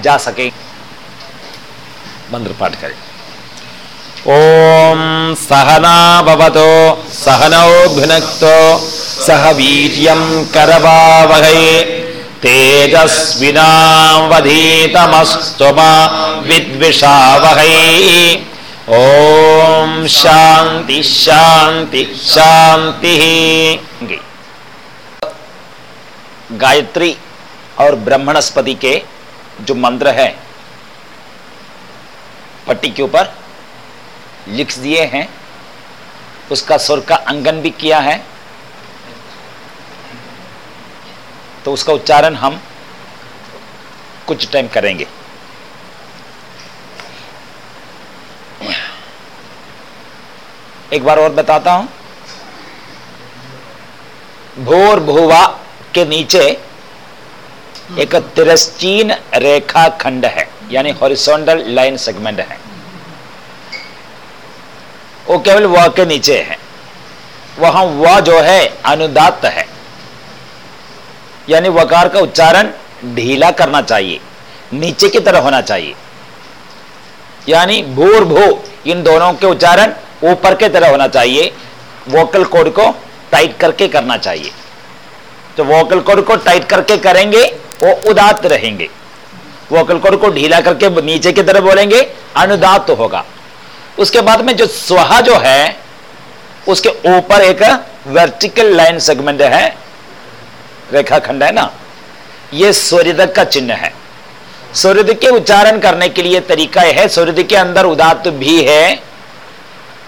जा सके। मंत्र पाठ करें। ओम सहना भवतो, सहनौ भुनक्तो, सह वीर्यं करवावहै। तेजस्विनावधीतमस्तु मा विद्विषावहै। ओम शांति शांति शांति। गायत्री और ब्रह्मणस्पति के जो मंत्र है, पट्टी के ऊपर लिख दिए हैं, उसका स्वर का अंगन भी किया है तो उसका उच्चारण हम कुछ टाइम करेंगे। एक बार और बताता हूँ। भोर भोवा के नीचे एक तिरस्चीन रेखा खंड है, यानी हॉरिसोंडल लाइन सेगमेंट है। वो केवल व के नीचे है। वहाँ व जो है, अनुदात है। यानी वकार का उच्चारण ढीला करना चाहिए, नीचे की तरह होना चाहिए। यानी भूर भू, इन दोनों के उच्चारण ऊपर के तरह होना चाहिए। वोकल कोड को टाइट करके करना चाहिए। तो वोकल कोड को टाइट करके करेंगे वो उदात रहेंगे। वोकल कोड को ढीला करके नीचे की तरफ़ बोलेंगे अनुदात होगा। उसके बाद में जो स्वा जो है, उसके ऊपर एक वर्टिकल लाइन सेगमेंट है। रेखाखंड है ना? ये सूर्यदक का चिन्ह है। सूर्य के उच्चारण करने के लिए तरीका है सूर्य के अंदर उदात भी है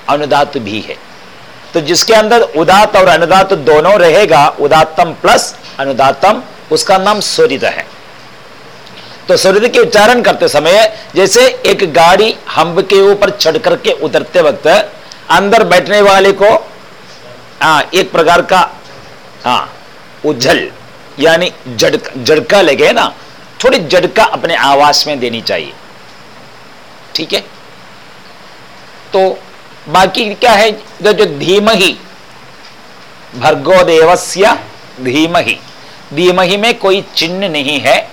अनुदात भी है। तो जिसके अंदर उदात और अनुदात दोनों रहेगा उदातम प्लस अनुदातम उसका नाम सूर्य है। तो सूर्य के उच्चारण करते समय जैसे एक गाड़ी हम्ब के ऊपर चढ़ करके उतरते वक्त अंदर बैठने वाले को आ, एक प्रकार का हाँ उज्जल यानी झटका झटका लगे ना थोड़ी झटका अपने आवास में देनी चाहिए। ठीक है? तो बाकी क्या है? जो धीम ही भर्गो देवस्य धीमही। धीमही में कोई चिन्ह नहीं है।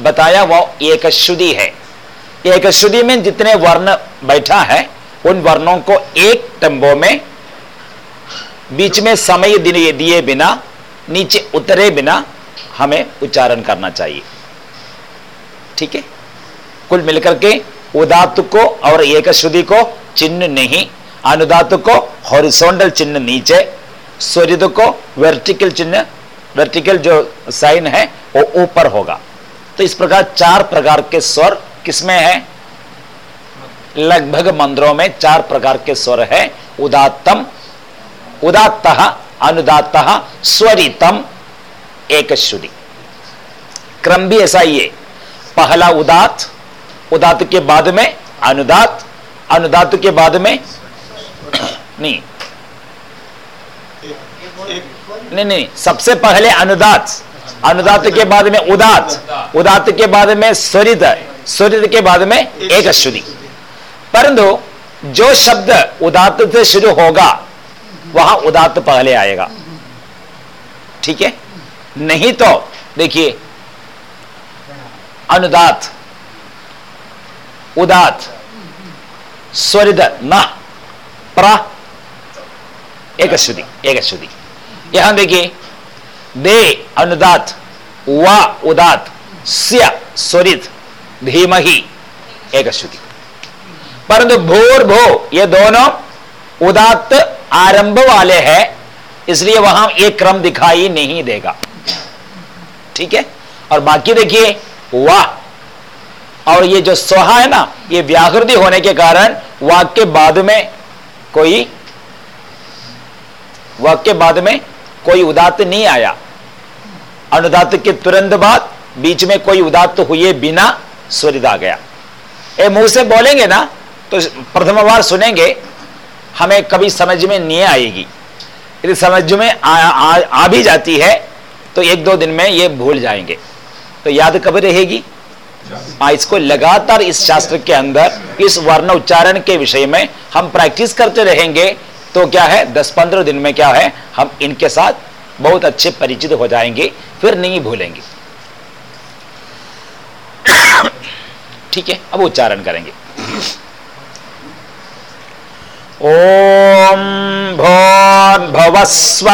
बताया वो एक शुद्धि है। एक शुद्धि में जितने वर्ण बैठा है, उन वर्णों को एक टंबो में, बीच में समय दिए बिना, नीचे उतरे बिना हमें उच्चारण करना चाहिए। ठीक है? कुल मिलकर के उदात को और एक शुद्धि को चिन्ह नहीं अनुदात को हॉरिसोंडल चिन्ह नीचे, स्वरित को वर्टिकल चिन्ह वर्टिकल जो साइन है, वो ऊपर होगा। तो इस प्रकार चार प्रकार के स्वर किसमें है? लगभग मंत्रों में चार प्रकार के स्वर है। उदात्तम, उदात्त अनुदात स्वरितम एक क्रम भी ऐसा ही है। पहला उदात उदात के बाद में अनुदात अनुदात के बाद में नहीं नहीं नहीं सबसे पहले अनुदात। अनुदात के बाद में उदात। उदात के बाद में स्वरित। स्वरित के बाद में एक शुद्धि परंतु जो शब्द उदात से शुरू होगा, वहाँ उदात पहले आएगा। ठीक है? नहीं तो देखिए, अनुदात, उदात, स्वरित न, प्र एक शुद्धि एक शुद्धि यहाँ देखिए दे अनुदात व उदात स्य स्वरित धीमही एक शुद्धि परंतु भूर भो ये दोनों उदात्त आरंभ वाले हैं इसलिए वहाँ एक क्रम दिखाई नहीं देगा ठीक है और बाकी देखिए वाह और ये जो सोहा है ना ये व्याकृति होने के कारण वाक्य बाद में कोई वाक्य बाद में कोई उदात नहीं आया। अनुदात के तुरंत बाद बीच में कोई उदात हुए बिना स्वरित आ गया। ए मुँह से बोलेंगे ना तो प्रथम बार सुनेंगे हमें कभी समझ में नहीं आएगी। यदि समझ में आ, आ, आ भी जाती है तो एक दो दिन में ये भूल जाएँगे। तो याद कब रहेगी? आ, इसको लगातार इस शास्त्र के अंदर इस वर्ण उच्चारण के विषय में हम प्रैक्टिस करते रहेंगे तो क्या है? दस पंद्रह दिन में क्या है? हम इनके साथ बहुत अच्छे परिचित हो जाएँगे फिर नहीं भूलेंगे। ठीक है अब उच्चारण करेंगे। ओम भोर्भुव स्व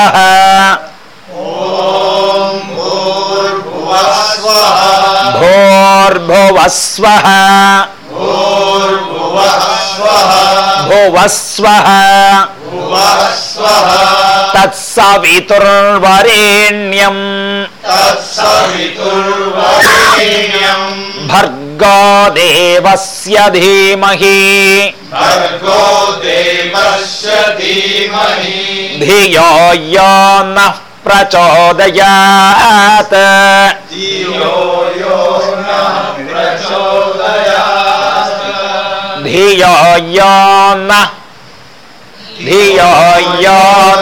भोर्भुव स्व भुव स्व तत्सवितुर्वरेण्यम्। भर्गो देवस्य धीमहि। भर्गो देवस्य धीमहि। धियो यो नः प्रचोदयात्। धियो यो नः धियो यो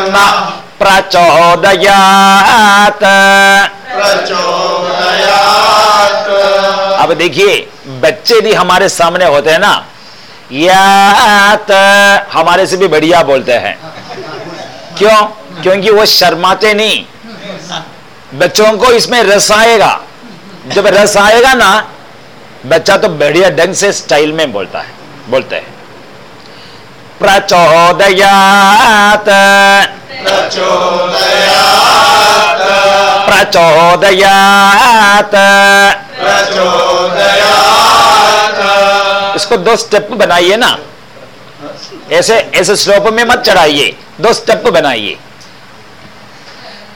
नः प्रचोदयात् प्रचोदयात् अब देखिए बच्चे भी हमारे सामने होते हैं ना। यात हमारे से भी बढ़िया बोलते हैं। क्यों? क्योंकि वो शर्माते नहीं। बच्चों को इसमें रस आएगा। जब रस आएगा ना बच्चा तो बढ़िया ढंग से स्टाइल में बोलता है बोलते हैं। प्रचोदयात। प्रचोदयात्। प्रचोदयात। प्रचोदयात्। इसको दो स्टेप बनाइए ना। ऐसे ऐसे स्लोप में मत चढ़ाइए। दो स्टेप बनाइए।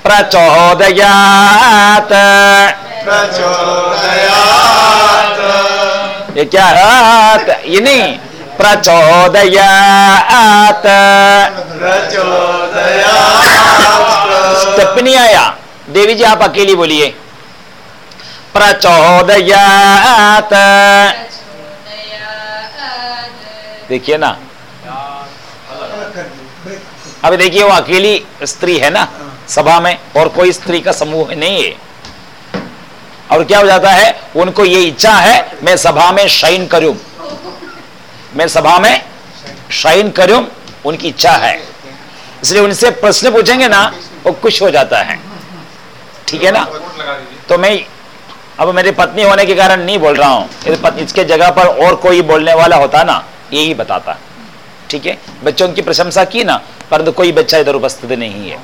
प्रचोदयात। प्रचोदयात्। ये क्या है? ये नहीं। प्रचोदयात स्टेप नहीं आया देवी जी आप अकेली बोलिए। प्रचोदयात देखिए ना। अभी देखिए वो अकेली स्त्री है ना, सभा में, और कोई स्त्री का समूह नहीं है। और क्या हो जाता है, उनको ये इच्छा है, मैं सभा में शाइन करूँ। मैं सभा में शाइन करूँ, उनकी इच्छा है। इसलिए उनसे प्रश्न पूछेंगे ना, वो खुश हो जाता है। ठीक है ना? तो मैं अब मेरी पत्नी होने के कारण नहीं बोल रहा हूँ। इसके जगह पर और कोई बोलने वाला होता ना, यही बताता। ठीक है? बच्चों की प्रशंसा की ना, परंतु कोई बच्चा इधर उपस्थित नहीं है।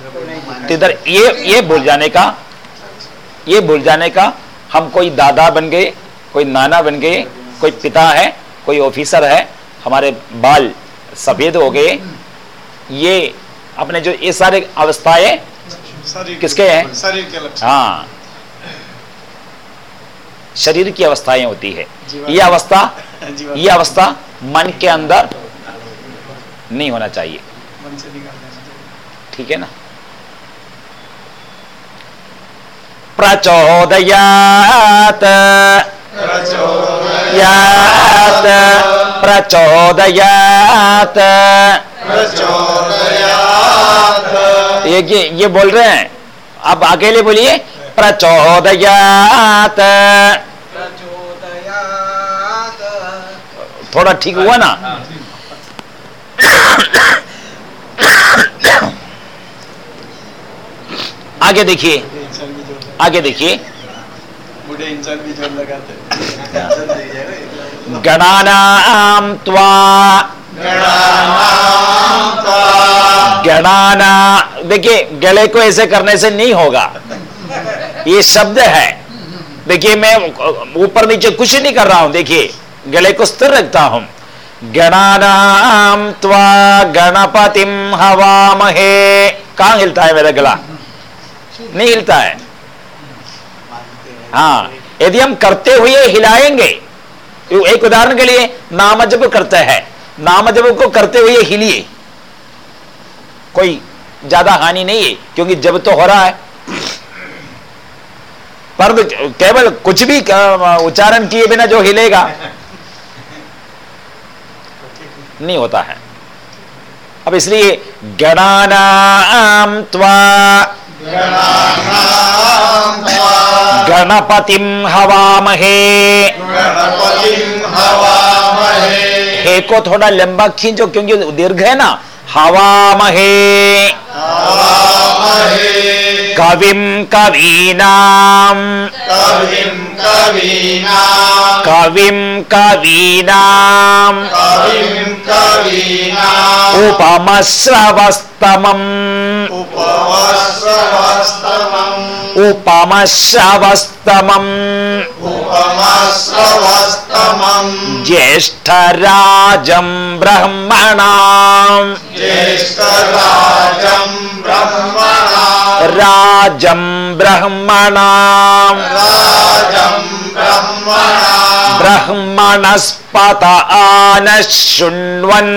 तो इधर ये ये भूल जाने का, ये भूल जाने का, हम कोई दादा बन गए, कोई नाना बन गए, कोई पिता है, कोई ऑफिसर है हमारे बाल सफ़ेद हो गए ये अपने जो ये सारे अवस्थाएँ किसके हैं? शरीर के लक्षण। हाँ। शरीर की अवस्थाएँ होती है। ये अवस्था ये अवस्था मन के अंदर नहीं होना चाहिए। ठीक है ना? प्रचोदयात। यात। प्रचोदयात। प्रचोदयात्। ये ये ये बोल रहे हैं। आप अकेले बोलिए। प्रचोदयात। थोड़ा ठीक हुआ ना? आगे देखिए। आगे देखिए। बूढ़े इंसान की ज़ोर लगाते गणानां त्वा। गणाना, देखिए, गले को ऐसे करने से नहीं होगा। ये शब्द है। देखिए, मैं ऊपर नीचे कुछ नहीं कर रहा हूँ, देखिए, गले को स्थिर रखता हूँ। गणानाम त्वा गणपतिम हवामहे। कहाँ हिलता है मेरा गला? नहीं हिलता है। हाँ यदि हम करते हुए हिलाएँगे एक उदाहरण के लिए नाम जप करते हैं, नाम जप को करते हुए हिलिए कोई ज़्यादा हानि नहीं है, क्योंकि जब तो हो रहा है। पर केवल कुछ भी उच्चारण किए बिना जो हिलेगा, नहीं होता है। अब इसलिए गणानाम त्वा गणपतिं हवामहे। हे को थोड़ा लंबा खींचो क्योंकि दीर्घ है ना? हवामहे। हवामहे। कवीना। कवीनां कविम् कवीनाम्। उपम श्रवस्तमम् उपमश्रवस्तमम्। ब्रह्मणाम् ज्येष्ठराजम् ब्रह्मणा। राजं ब्रह्मणा। ब्रह्मणस्पत आनः शृण्वन्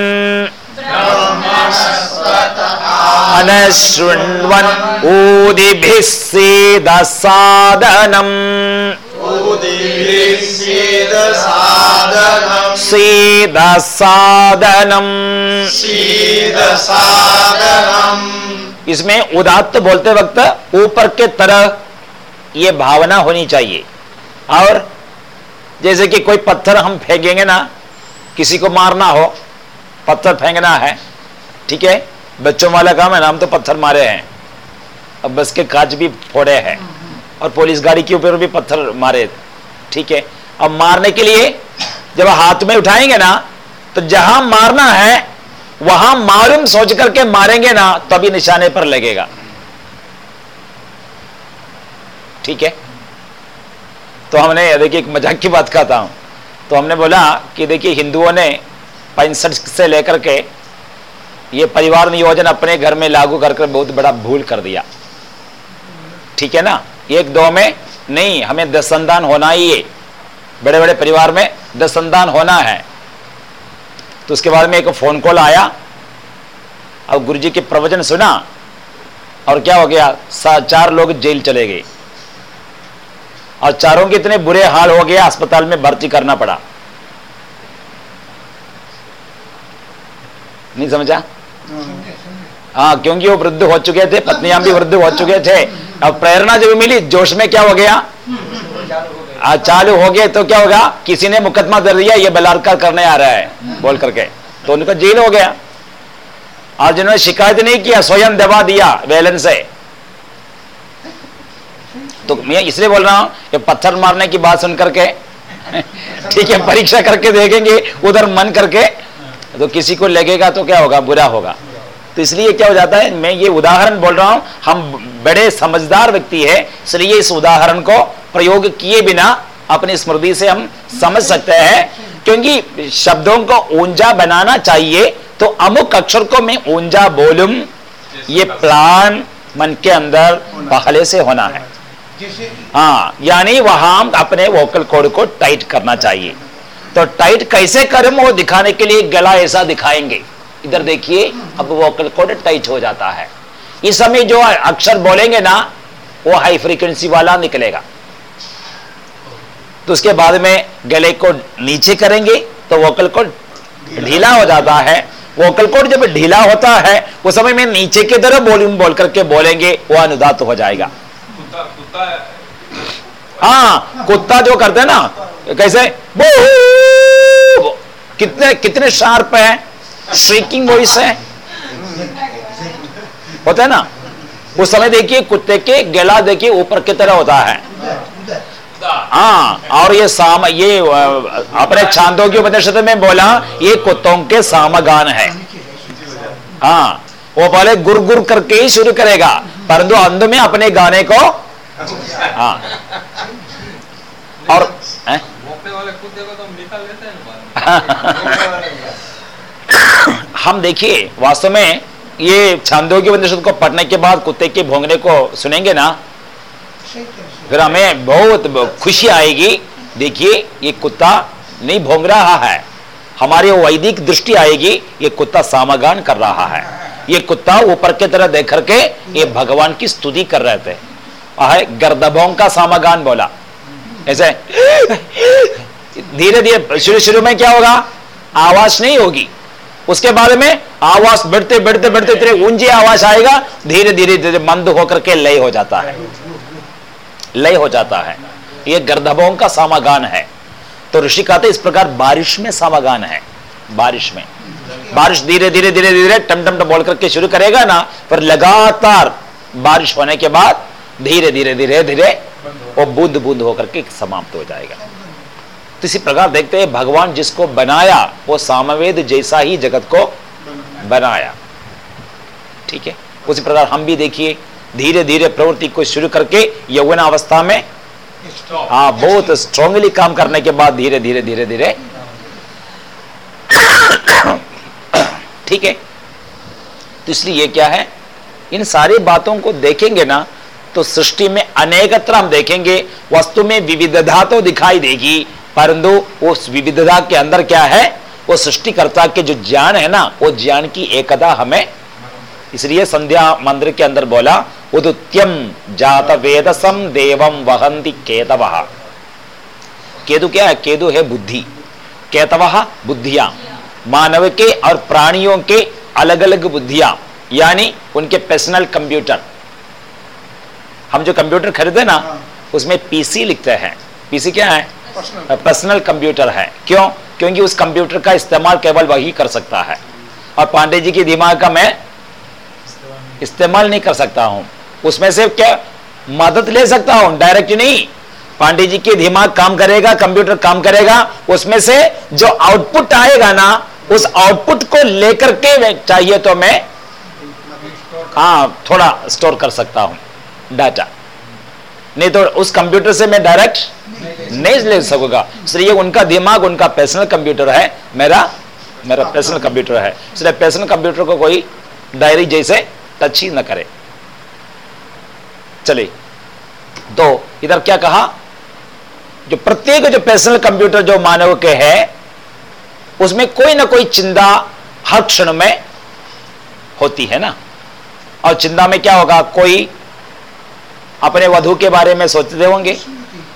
अनः शृण्वन् ऊदिभिः सीदसादनम्। सीदसादनम्। इसमें उदात्त बोलते वक्त ऊपर के तरह ये भावना होनी चाहिए। और जैसे कि कोई पत्थर हम फेंकेंगे ना, किसी को मारना हो, पत्थर फेंकना है, ठीक है? बच्चों वाला काम है ना, हम तो पत्थर मारे हैं। अब बस के कांच भी फोड़े हैं और पुलिस गाड़ी के ऊपर भी पत्थर मारे, ठीक है? अब मारने के लिए जब हाथ में उठाएँगे ना तो जहाँ मारना है, वहाँ मालूम सोच करके मारेंगे ना, तभी निशाने पर लगेगा। ठीक है? तो हमने देखिए, एक मज़ाक की बात कहता हूँ। तो हमने बोला कि देखिए, हिंदुओं ने पैंसठ से लेकर के ये परिवार नियोजन अपने घर में लागू करके बहुत बड़ा भूल कर दिया। ठीक है ना? एक दो में नहीं, हमें दस संतान होना ही है। बड़े बड़े परिवार में दस संतान होना है। तो उसके बाद में एक फ़ोन कॉल आया। और गुरुजी के प्रवचन सुना और क्या हो गया? चार लोग जेल चले गए। और चारों के इतने बुरे हाल हो गया अस्पताल में भर्ती करना पड़ा। नहीं समझा? हाँ क्योंकि वो वृद्ध हो चुके थे, पत्नियाँ भी वृद्ध हो चुके थे। अब प्रेरणा जब मिली, जोश में क्या हो गया? आज चालू हो गए तो क्या होगा? किसी ने मुकदमा कर दिया ये बलात्कार करने आ रहा है, बोल करके। तो उनका जेल हो गया। और जिन्होंने शिकायत नहीं किया, स्वयं दबा दिया वेलन से। तो मैं इसलिए बोल रहा हूँ कि पत्थर मारने की बात सुन करके ठीक है परीक्षा करके देखेंगे उधर मन करके तो किसी को लगेगा तो क्या होगा बुरा होगा। तो इसलिए क्या हो जाता है मैं ये उदाहरण बोल रहा हूँ हम बड़े समझदार व्यक्ति है इसलिए इस उदाहरण को प्रयोग किए बिना अपनी स्मृति से हम समझ सकते हैं क्योंकि शब्दों को ऊंजा बनाना चाहिए तो अमुक अक्षर को मैं ऊंजा बोलूँ ये प्लान मन के अंदर पहले से होना है। हाँ यानी वहाँ अपने वोकल कोड को टाइट करना चाहिए। तो टाइट कैसे करें वो दिखाने के लिए गला ऐसा दिखाएँगे। इधर देखिए, अब वोकल कोड टाइट हो जाता है। इस समय जो अक्षर बोलेंगे ना, वो हाई फ्रीक्वेंसी वाला निकलेगा। तो उसके बाद में गले को नीचे करेंगे तो वोकल कोड ढीला हो जाता है। वोकल कोड जब ढीला होता है, उस समय में नीचे की तरफ़ वॉल्यूम बोल करके बोलेंगे, वो अनुदात हो जाएगा। हाँ। कुत्ता जो करते हैं ना, कैसे? बू कितने कितने शार्प है? श्रीकिंग वॉइस है। होता है ना? उस समय देखिए, कुत्ते के गला देखिए, ऊपर की तरह होता है। हाँ और ये साम, ये अपने छांदों के उपनिषद में बोला, ये कुत्तों के सामगान है। हाँ वो पहले गुर गुर करके ही शुरू करेगा। परंतु अंत में अपने गाने को हाँ। और तो हम देखिए, वास्तव में ये छांदों के उपनिषद को पढ़ने के बाद, कुत्ते के भोंगने को सुनेंगे ना? फिर हमें बहुत खुशी आएगी। देखिए, ये कुत्ता नहीं भोंग रहा है। हमारी वैदिक दृष्टि आएगी, ये कुत्ता सामगान कर रहा है। ये कुत्ता ऊपर की तरह देख करके ये भगवान की स्तुति कर रहे थे। और गर्दभों का सामागान बोला। ऐसे धीरे धीरे शुरू शुरू में क्या होगा? आवाज़ नहीं होगी। उसके बाद में आवाज़ बढ़ते बढ़ते बढ़ते, इतने ऊँची आवाज़ आएगा धीरे धीरे धीरे मंद होकर के लय हो जाता है। लय हो जाता है। ये गर्दभों का सामागान है। तो ऋषि कहते इस प्रकार बारिश में सामागान है। बारिश में। बारिश धीरे धीरे धीरे धीरे, टम टम टम बोल करके शुरू करेगा ना, पर लगातार बारिश होने के बाद धीरे धीरे धीरे धीरे वो बुद्ध बुद्ध होकर के समाप्त हो जाएगा। तो इसी प्रकार देखते हैं भगवान जिसको बनाया वो सामवेद जैसा ही जगत को बनाया। ठीक है? उसी प्रकार हम भी देखिए धीरे धीरे प्रवृत्ति को शुरू करके यौवन अवस्था में हाँ बहुत स्ट्रांगली काम करने के बाद धीरे धीरे धीरे धीरे। ठीक है? तो इसलिए क्या है? इन सारी बातों को देखेंगे ना तो सृष्टि में अनेकत्र हम देखेंगे, वस्तु में विविधता तो दिखाई देगी, परंतु उस विविधता के अंदर क्या है? वो सृष्टिकर्ता के जो ज्ञान है ना, वो ज्ञान की एकता हमें इसलिए संध्या मंदिर के अंदर बोला उदुत्यम जात वेदसम देवम वहंती केतव। केतु क्या है? केतु है बुद्धि। केतव? बुद्धियाँ। मानव के और प्राणियों के अलग अलग बुद्धियाँ, यानी उनके पर्सनल कंप्यूटर हम जो कंप्यूटर खरीदे ना उसमें पीसी लिखते हैं। पीसी क्या है? पर्सनल कंप्यूटर है। क्यों? क्योंकि उस कंप्यूटर का इस्तेमाल केवल वही कर सकता है। और पांडे जी के दिमाग का मैं इस्तेमाल नहीं कर सकता हूँ। उसमें से क्या? मदद ले सकता हूँ डायरेक्ट नहीं। पांडे जी के दिमाग काम करेगा कंप्यूटर काम करेगा उसमें से जो आउटपुट आएगा ना उस आउटपुट को लेकर के चाहिए तो मैं हाँ थोड़ा स्टोर कर सकता हूँ। डाटा नहीं तो उस कंप्यूटर से मैं डायरेक्ट नहीं ले सकूँगा। इसलिए उनका दिमाग, उनका पर्सनल कंप्यूटर है, मेरा मेरा पर्सनल कंप्यूटर है। इसलिए पर्सनल कंप्यूटर को कोई डायरी जैसे टच ही न करे। चलिए। तो इधर क्या कहा? जो प्रत्येक जो पर्सनल कंप्यूटर जो मानव के है, उसमें कोई ना कोई चिंता हर क्षण में होती है ना। और चिंता में क्या होगा? कोई अपने वधु के बारे में सोचते होंगे,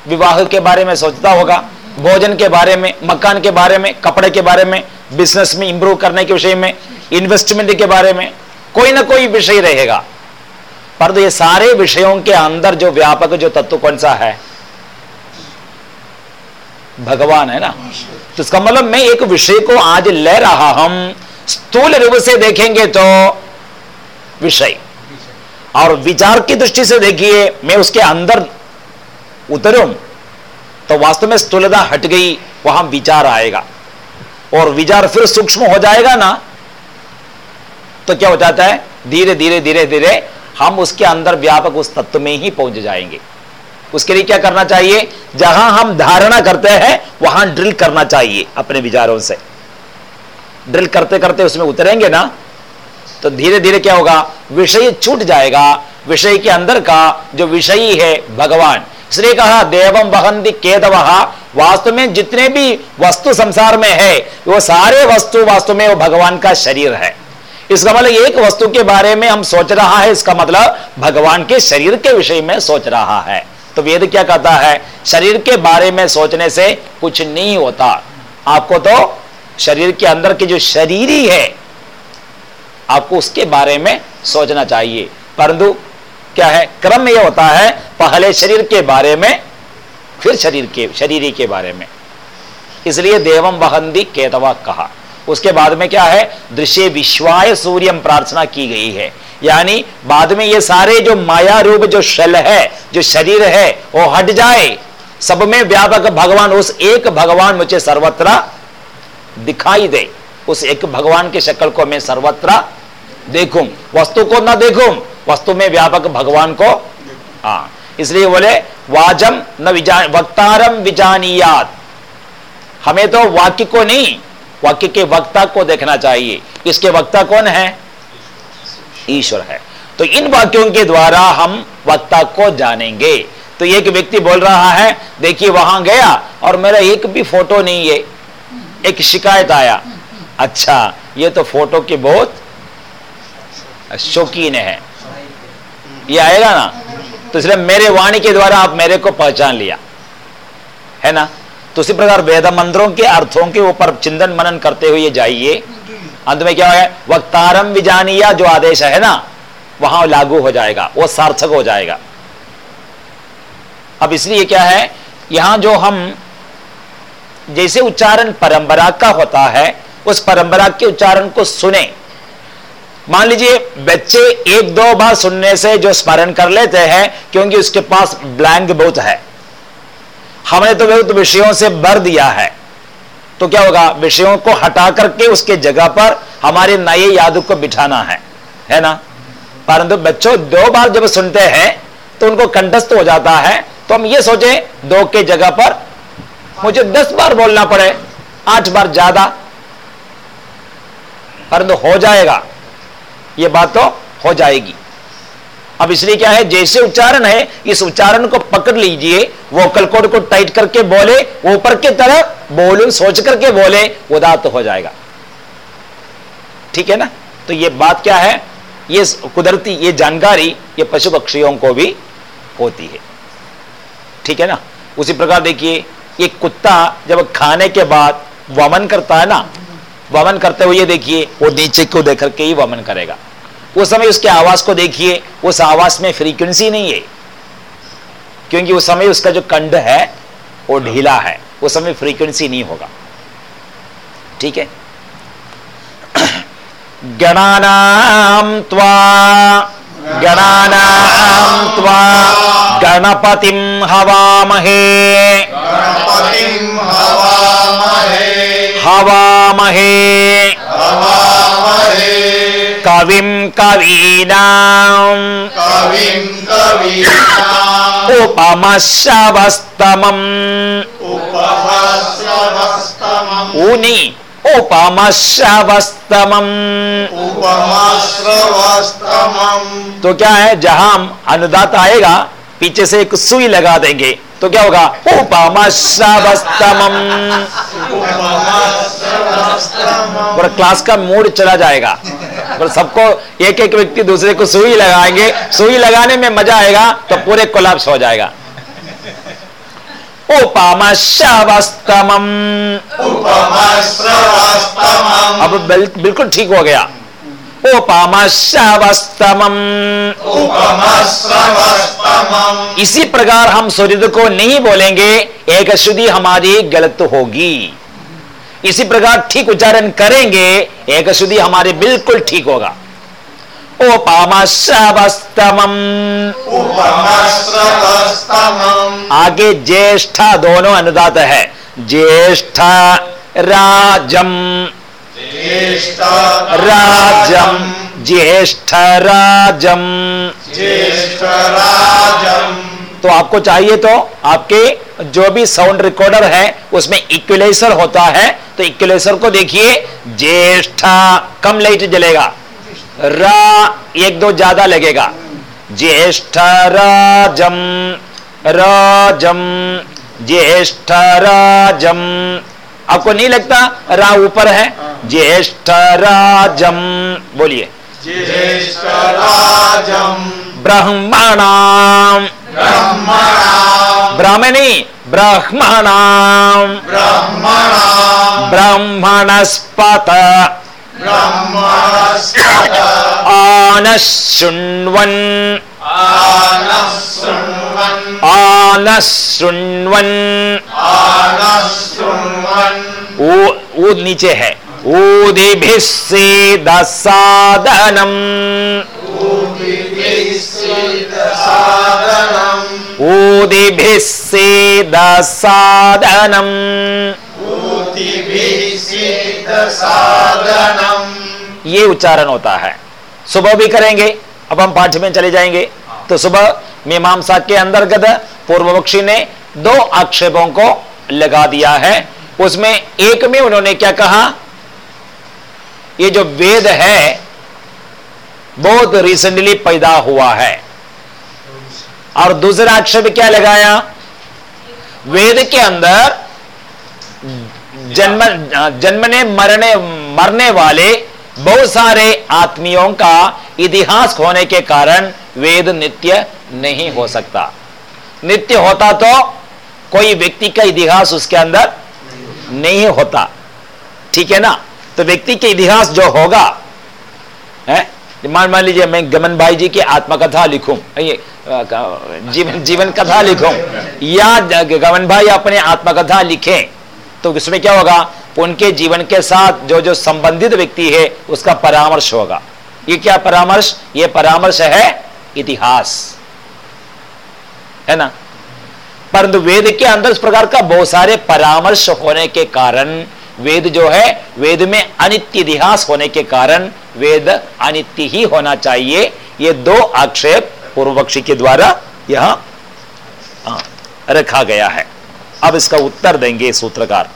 विवाह के बारे में सोचता होगा, भोजन के बारे में, मकान के बारे में, कपड़े के बारे में बिज़नेस में इंप्रूव करने के विषय में इन्वेस्टमेंट के बारे में, कोई ना कोई विषय रहेगा। पर तो ये सारे विषयों के अंदर जो व्यापक, जो तत्व कौन सा है? भगवान, है ना? तो इसका मतलब मैं एक विषय को आज ले रहा हम स्थूल रूप से देखेंगे तो विषय। और विचार की दृष्टि से देखिए, मैं उसके अंदर उतरूं तो वास्तव में स्थूलता हट गई, वहाँ विचार आएगा। और विचार फिर सूक्ष्म हो जाएगा ना तो क्या हो जाता है? धीरे धीरे धीरे धीरे हम उसके अंदर व्यापक उस तत्व में ही पहुँच जाएँगे। उसके लिए क्या करना चाहिए? जहाँ हम धारणा करते हैं, वहाँ ड्रिल करना चाहिए अपने विचारों से। ड्रिल करते करते उसमें उतरेंगे ना तो धीरे धीरे क्या होगा? विषय छूट जाएगा। विषय के अंदर का जो विषयी है भगवान। इसलिए कहा देवम वहंती केदव वास्तव में जितने भी वस्तु संसार में है, वो सारे वस्तु वास्तव में वो भगवान का शरीर है। इसका मतलब एक वस्तु के बारे में हम सोच रहा है, इसका मतलब भगवान के शरीर के विषय में सोच रहा है। तो वेद क्या कहता है? शरीर के बारे में सोचने से कुछ नहीं होता। आपको तो शरीर के अंदर के जो शरीरी है आपको उसके बारे में सोचना चाहिए। परंतु क्या है? क्रम यह होता है, पहले शरीर के बारे में, फिर शरीर के, शरीरी के बारे में। इसलिए देवम वहंदी केतवा कहा। उसके बाद में क्या है? दृश्य विश्वाय सूर्यम प्रार्थना की गई है। यानी बाद में ये सारे जो माया रूप, जो शल है, जो शरीर है, वो हट जाए। सब में व्यापक भगवान, उस एक भगवान मुझे सर्वत्र दिखाई दे। उस एक भगवान के शक्ल को मैं सर्वत्र देखूँ। वस्तु को ना देखूँ वस्तु में व्यापक भगवान को हाँ इसलिए बोले वाजम न विजान वक्तारम विजानियात। हमें तो वाक्य को नहीं वाक्य के वक्ता को देखना चाहिए। इसके वक्ता कौन है? ईश्वर है। तो इन वाक्यों के द्वारा हम वक्ता को जानेंगे। तो एक व्यक्ति बोल रहा है देखिए वहाँ गया और मेरा एक भी फ़ोटो नहीं है। एक शिकायत आया। अच्छा ये तो फ़ोटो की बहुत शौकीन है। ये आएगा ना? तो इसलिए मेरे वाणी के द्वारा आप मेरे को पहचान लिया। है ना? तो उसी प्रकार वेद मंत्रों के अर्थों के ऊपर चिंतन मनन करते हुए जाइए। अंत में क्या है? वक्तारम विजानिया जो आदेश है ना, वहाँ लागू हो जाएगा, वो सार्थक हो जाएगा। अब इसलिए क्या है? यहाँ जो हम, जैसे उच्चारण परंपरा का होता है, उस परंपरा के उच्चारण को सुने। मान लीजिए, बच्चे एक दो बार सुनने से जो स्मरण कर लेते हैं, क्योंकि उसके पास ब्लैंक बहुत है। हमने तो बहुत विषयों से भर दिया है। तो क्या होगा? विषयों को हटा करके उसके जगह पर हमारे नए याद को बिठाना है। है ना? परंतु बच्चों, दो बार जब सुनते हैं तो उनको कंठस्थ हो जाता है। तो हम ये सोचे, दो के जगह पर मुझे दस बार बोलना पड़े, आठ बार ज़्यादा। परंतु हो जाएगा। ये बात तो हो जाएगी। अब इसलिए क्या है, जैसे उच्चारण है, इस उच्चारण को पकड़ लीजिए वोकल कोड को टाइट करके बोले, ऊपर की तरफ़ बोलू, सोच करके बोले उदात हो जाएगा। ठीक है ना? तो ये बात क्या है, ये कुदरती, ये जानकारी, ये पशु पक्षियों को भी होती है। ठीक है ना? उसी प्रकार देखिए, ये कुत्ता जब खाने के बाद वमन करता है ना, वमन करते हुए देखिए, वो नीचे को देख करके ही वमन करेगा। उस समय उसके आवाज़ को देखिए उस आवाज़ में फ्रीक्वेंसी नहीं है। क्योंकि उस समय उसका जो कंड है वो ढीला है। उस समय फ्रीक्वेंसी नहीं होगा। ठीक है? गणानाम त्वा गणानाम त्वा गणपतिम हवामहे। गणपतिं हवामहे। हवामहे। हवामहे। कविं कवीनाम् कविं कवीनाम् उपमश्रवस्तमम्। उपमश्रवस्तमम्। उपमश्रवस्तमम्। तो क्या है जहाँ अनुदात आएगा पीछे से एक सुई लगा देंगे। तो क्या होगा? पूरा क्लास का मूड चला जाएगा। और सबको एक एक व्यक्ति दूसरे को सुई लगाएँगे। सुई लगाने में मज़ा आएगा तो पूरे कोलाप्स हो जाएगा। उपमश्रवस्तमम् अब बिल्कुल ठीक हो गया। उपमश्रवस्तमम् इसी प्रकार हम सूर्य को नहीं बोलेंगे एक शुद्धि हमारी गलत होगी। इसी प्रकार ठीक उच्चारण करेंगे एक शुद्धि हमारे बिल्कुल ठीक होगा। उपमश्रवस्तमम् उपमश्रवस्तमम् आगे ज्येष्ठा दोनों अनुदात है। ज्येष्ठ राजम। राजम ज्येष्ठ राजम ज्येष्ठ राजम् तो आपको चाहिए तो आपके जो भी साउंड रिकॉर्डर है उसमें इक्वलाइजर होता है। तो इक्वलाइजर को देखिए ज्येष्ठ कम लाइट जलेगा। रा एक दो ज़्यादा लगेगा। ज्येष्ठ राजम राजम ज्येष्ठ राजम आपको नहीं लगता? रा ऊपर है। ज्येष्ठ राजम। बोलिए। ज्येष्ठ राजम्। ब्रह्मणाम। ब्रह्मणाम्। ब्राह्मणी ब्रह्मणाम। ब्रह्मणाम्। ब्रह्मणस्पत। ब्रह्मणस्पत। आनशृण्वन्। आनः शृण्वन् आनशृण्वन्। आनः शृण्वन् ऊ ऊद नीचे है। ऊदिभिः सेदसादनम् ऊदिभिः सेदसादनम् ये उच्चारण होता है। सुबह भी करेंगे अब हम पाठ में चले जाएँगे। तो सुबह मीमांसा के अंतर्गत पूर्व पक्षी ने दो आक्षेपों को लगा दिया है। उसमें एक में उन्होंने क्या कहा? ये जो वेद है, बहुत रिसेंटली पैदा हुआ है। और दूसरा आक्षेप क्या लगाया? वेद के अंदर जन्म, जन्मने, मरने मरने वाले बहुत सारे आत्मियों का इतिहास होने के कारण वेद नित्य नहीं हो सकता। नित्य होता तो कोई व्यक्ति का इतिहास उसके अंदर नहीं होता। ठीक है ना? तो व्यक्ति के इतिहास जो होगा मान मान लीजिए मैं गमन भाई जी की आत्मकथा लिखूं जीवन जीवन कथा लिखूं, या गमन भाई अपने आत्मकथा लिखें तो उसमें क्या होगा? उनके जीवन के साथ जो जो संबंधित व्यक्ति है, उसका परामर्श होगा। ये क्या परामर्श? ये परामर्श है इतिहास। है ना? परंतु वेद के अंदर इस प्रकार का बहुत सारे परामर्श होने के कारण, वेद जो है, वेद में अनित्य इतिहास होने के कारण वेद अनित्य ही होना चाहिए। ये दो आक्षेप पूर्व पक्षी के द्वारा यहाँ रखा गया है। अब इसका उत्तर देंगे सूत्रकार।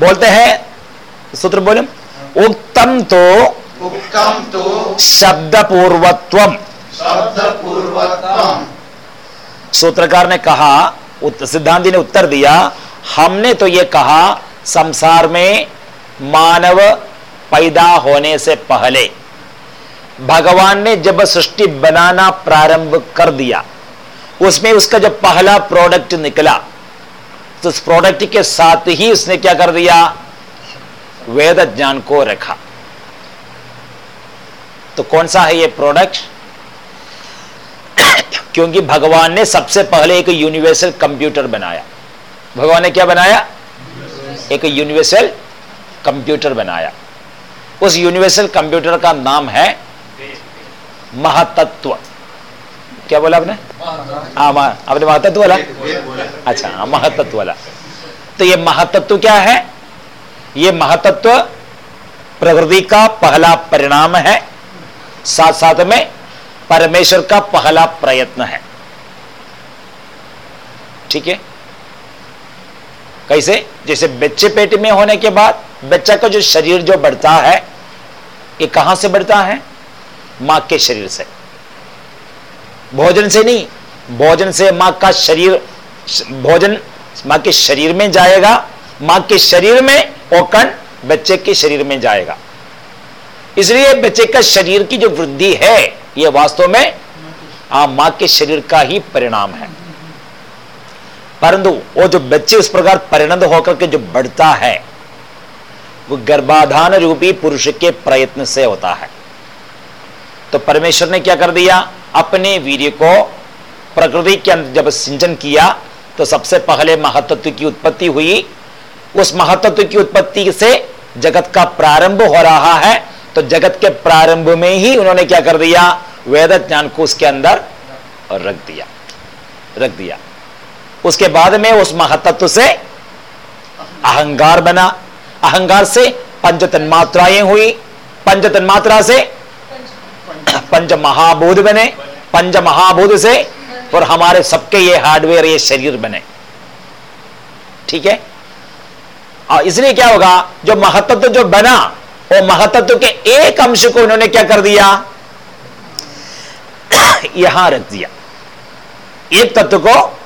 बोलते हैं सूत्र बोले? उत्तम तो उक्तम तो शब्द पूर्वत्वम शब्द पूर्वत्वम सूत्रकार ने कहा सिद्धांति ने उत्तर दिया हमने तो ये कहा संसार में मानव पैदा होने से पहले भगवान ने जब सृष्टि बनाना प्रारंभ कर दिया उसमें उसका जब पहला प्रोडक्ट निकला तो उस प्रोडक्ट के साथ ही उसने क्या कर दिया? वेद ज्ञान को रखा। तो कौन सा है ये प्रोडक्ट क्योंकि भगवान ने सबसे पहले एक यूनिवर्सल कंप्यूटर बनाया। भगवान ने क्या बनाया? एक यूनिवर्सल कंप्यूटर बनाया। उस यूनिवर्सल कंप्यूटर का नाम है महातत्व। क्या बोला आपने? हाँ आपने महातत्व बोला अच्छा महातत्व वाला तो ये महातत्व क्या है ये महातत्व प्रकृति का पहला परिणाम है साथ साथ में परमेश्वर का पहला प्रयत्न है ठीक है कैसे जैसे बच्चे पेट में होने के बाद बच्चा का जो शरीर जो बढ़ता है ये कहाँ से बढ़ता है माँ के शरीर से भोजन से नहीं भोजन से माँ का शरीर भोजन माँ के शरीर में जाएगा माँ के शरीर में वो कण बच्चे के शरीर में जाएगा। इसलिए बच्चे का शरीर की जो वृद्धि है यह वास्तव में आ, माँ के शरीर का ही परिणाम है। परंतु वो जो बच्चे उस प्रकार परिणत होकर के जो बढ़ता है वो गर्भाधान रूपी पुरुष के प्रयत्न से होता है। तो परमेश्वर ने क्या कर दिया? अपने वीर्य को प्रकृति के अंदर जब सिंचन किया तो सबसे पहले महातत्व की उत्पत्ति हुई। उस महातत्व की उत्पत्ति से जगत का प्रारंभ हो रहा है। तो जगत के प्रारंभ में ही उन्होंने क्या कर दिया? वेद ज्ञान को उसके अंदर रख दिया। रख दिया। उसके बाद में उस महातत्व से अहंकार बना। अहंकार से पंच तन्मात्राएँ हुई। पंच तन्मात्रा से पंच महाभूत बने पंच महाभूत से और हमारे सबके ये हार्डवेयर, ये शरीर बने। ठीक है? और इसलिए क्या होगा, जो महतत्व जो बना, वो महतत्व के एक अंश को उन्होंने क्या कर दिया? यहाँ रख दिया। एक तत्व को,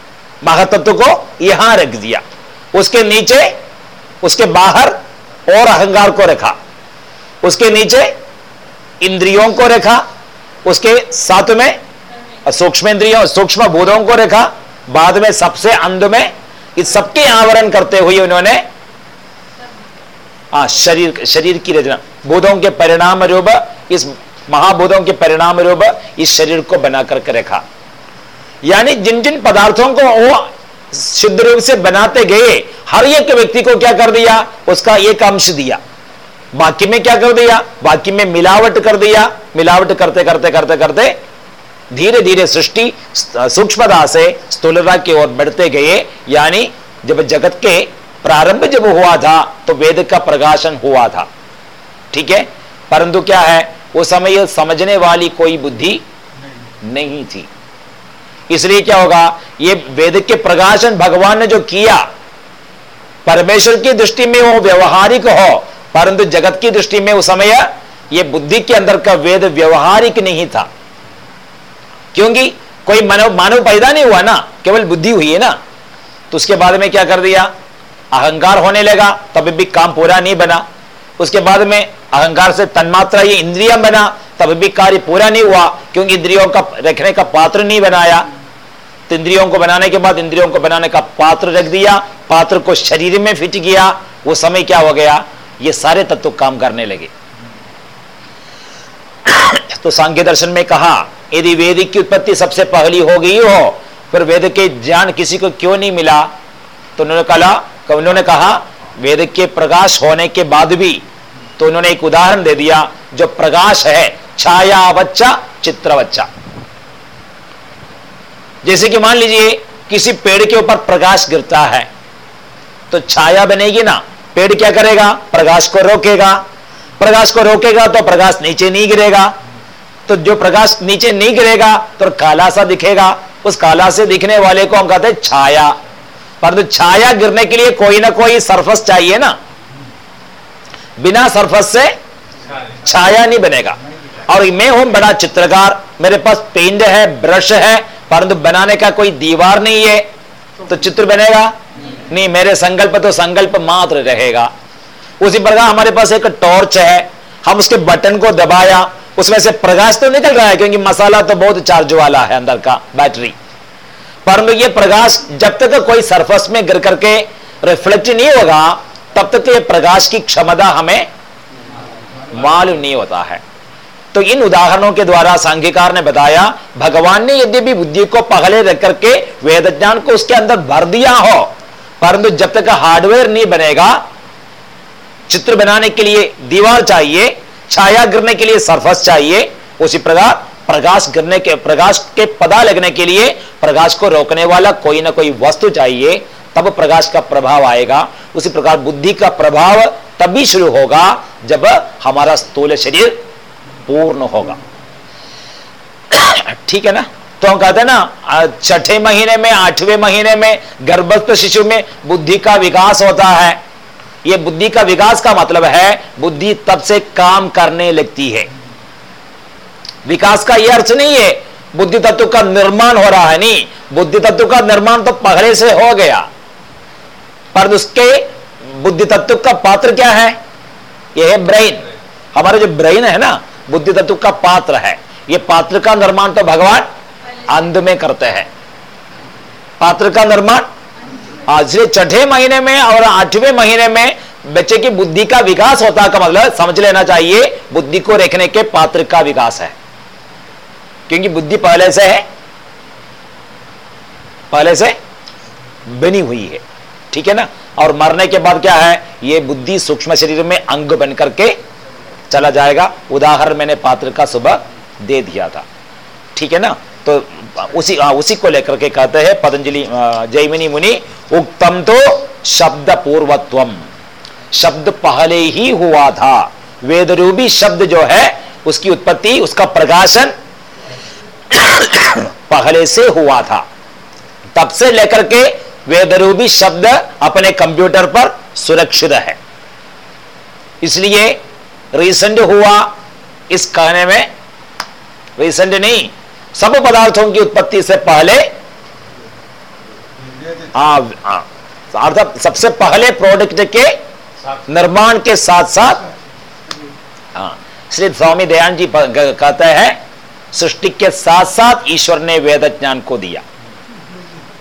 महातत्व को यहाँ रख दिया। उसके नीचे, उसके बाहर और अहंकार को रखा। उसके नीचे, इंद्रियों को रखा उसके साथ में सूक्ष्म इंद्रियों सूक्ष्म बोधों को रखा। बाद में सबसे अंध में इस सबके आवरण करते हुए उन्होंने हाँ शरीर शरीर की रचना, बोधों के परिणाम रूप, इस महाबोधों के परिणाम रूप इस शरीर को बना करके रखा। यानी जिन जिन पदार्थों को वो शुद्ध रूप से बनाते गए, हर एक व्यक्ति को क्या कर दिया? उसका एक अंश दिया। बाकी में क्या कर दिया? बाकी में मिलावट कर दिया। मिलावट करते करते करते करते धीरे धीरे सृष्टि सूक्ष्मता से स्थूलता की ओर बढ़ते गए। यानी जब जगत के प्रारंभ जब हुआ था तो वेद का प्रकाशन हुआ था। ठीक है? परंतु क्या है? उस समय समझने वाली कोई बुद्धि नहीं थी। इसलिए क्या होगा? ये वेद के प्रकाशन भगवान ने जो किया, परमेश्वर की दृष्टि में वो व्यवहारिक हो परंतु जगत की दृष्टि में उस समय ये बुद्धि के अंदर का वेद व्यवहारिक नहीं था। क्योंकि कोई मानव मानव पैदा नहीं हुआ ना, केवल बुद्धि हुई है ना। तो उसके बाद में क्या कर दिया? अहंकार होने लगा, तब भी काम पूरा नहीं बना। उसके बाद में अहंकार से तन्मात्रा ये इंद्रिया बना, तब भी कार्य पूरा नहीं हुआ, क्योंकि इंद्रियों का रखने का पात्र नहीं बनाया। तो इंद्रियों को बनाने के बाद इंद्रियों को बनाने का पात्र रख दिया, पात्र को शरीर में फिट किया, वो समय क्या हो गया? ये सारे तत्व काम करने लगे। तो सांख्य दर्शन में कहा, यदि वेद की उत्पत्ति सबसे पहली हो गई हो, फिर वेद के ज्ञान किसी को क्यों नहीं मिला? तो उन्होंने कहा उन्होंने कहा, वेद के प्रकाश होने के बाद भी तो उन्होंने एक उदाहरण दे दिया, जो प्रकाश है, छाया बच्चा चित्र बच्चा जैसे कि मान लीजिए, किसी पेड़ के ऊपर प्रकाश गिरता है तो छाया बनेगी ना? पेड़ क्या करेगा? प्रकाश को रोकेगा। प्रकाश को रोकेगा तो प्रकाश नीचे नहीं गिरेगा। तो जो प्रकाश नीचे नहीं गिरेगा तो काला सा दिखेगा। उस काला से दिखने वाले को हम कहते हैं छाया। परंतु छाया गिरने के लिए कोई ना कोई सरफस चाहिए ना। बिना सरफस से छाया नहीं बनेगा। और मैं हूँ बड़ा चित्रकार, मेरे पास पेंट है, ब्रश है, परंतु बनाने का कोई दीवार नहीं है। तो चित्र बनेगा। नहीं, मेरे संकल्प तो संकल्प मात्र रहेगा। उसी प्रकार हमारे पास एक टॉर्च है। हम उसके बटन को दबाया। उसमें से प्रकाश तो निकल रहा है, क्योंकि मसाला तो बहुत चार्ज वाला है अंदर का बैटरी परंतु ये प्रकाश जब तक कोई सरफेस में गिर करके रिफ्लेक्ट नहीं होगा, तब तक ये प्रकाश की क्षमता हमें मालूम नहीं होता है। तो इन उदाहरणों के द्वारा सांख्यकार ने बताया, भगवान ने यदि भी बुद्धि को पहले रख करके वेद ज्ञान को उसके अंदर भर दिया हो परंतु जब तक हार्डवेयर नहीं बनेगा, चित्र बनाने के लिए दीवार चाहिए, छाया गिरने के लिए सरफस चाहिए, उसी प्रकार प्रकाश गिरने के, प्रकाश के पदा लगने के लिए प्रकाश को रोकने वाला कोई ना कोई वस्तु चाहिए, तब प्रकाश का प्रभाव आएगा। उसी प्रकार बुद्धि का प्रभाव तभी शुरू होगा जब हमारा स्थूल शरीर पूर्ण होगा। ठीक है ना? तो हम कहते हैं ना छठे महीने में, आठवें महीने में, गर्भस्थ शिशु में बुद्धि का विकास होता है। यह बुद्धि का विकास का मतलब है, बुद्धि तब से काम करने लगती है। विकास का यह अर्थ नहीं है, बुद्धि तत्व का निर्माण हो रहा है, नहीं। बुद्धि तत्व का निर्माण तो पहले से हो गया। पर उसके बुद्धि तत्व का पात्र क्या है? यह है ब्रेन। हमारा जो ब्रेन है ना, बुद्धि तत्व का पात्र है। यह पात्र का निर्माण तो भगवान अंध में करते हैं। पात्र का निर्माण इसलिए छठे महीने में और आठवें महीने में बच्चे की बुद्धि का विकास होता का मतलब समझ लेना चाहिए, बुद्धि को रखने के पात्र का विकास है। क्योंकि बुद्धि पहले से है, पहले से बनी हुई है, ठीक है ना? और मरने के बाद क्या है? ये बुद्धि सूक्ष्म शरीर में अंग बन करके चला जाएगा। उदाहरण मैंने पात्र का सुबह दे दिया था, ठीक है ना? तो उसी आ, उसी को लेकर के कहते हैं पतंजलि जैमिनी मुनि उक्तम तो शब्द पूर्वत्व शब्द पहले ही हुआ था। वेदरूपी शब्द जो है उसकी उत्पत्ति उसका प्रकाशन पहले से हुआ था। तब से लेकर के वेदरूपी शब्द अपने कंप्यूटर पर सुरक्षित है। इसलिए रिसेंट हुआ इस कहने में रिसेंट नहीं सब पदार्थों की उत्पत्ति से पहले अर्थात सबसे पहले प्रोडक्ट के निर्माण के साथ साथ हाँ श्री स्वामी दयान जी कहते हैं, सृष्टि के साथ साथ ईश्वर ने वेद ज्ञान को दिया।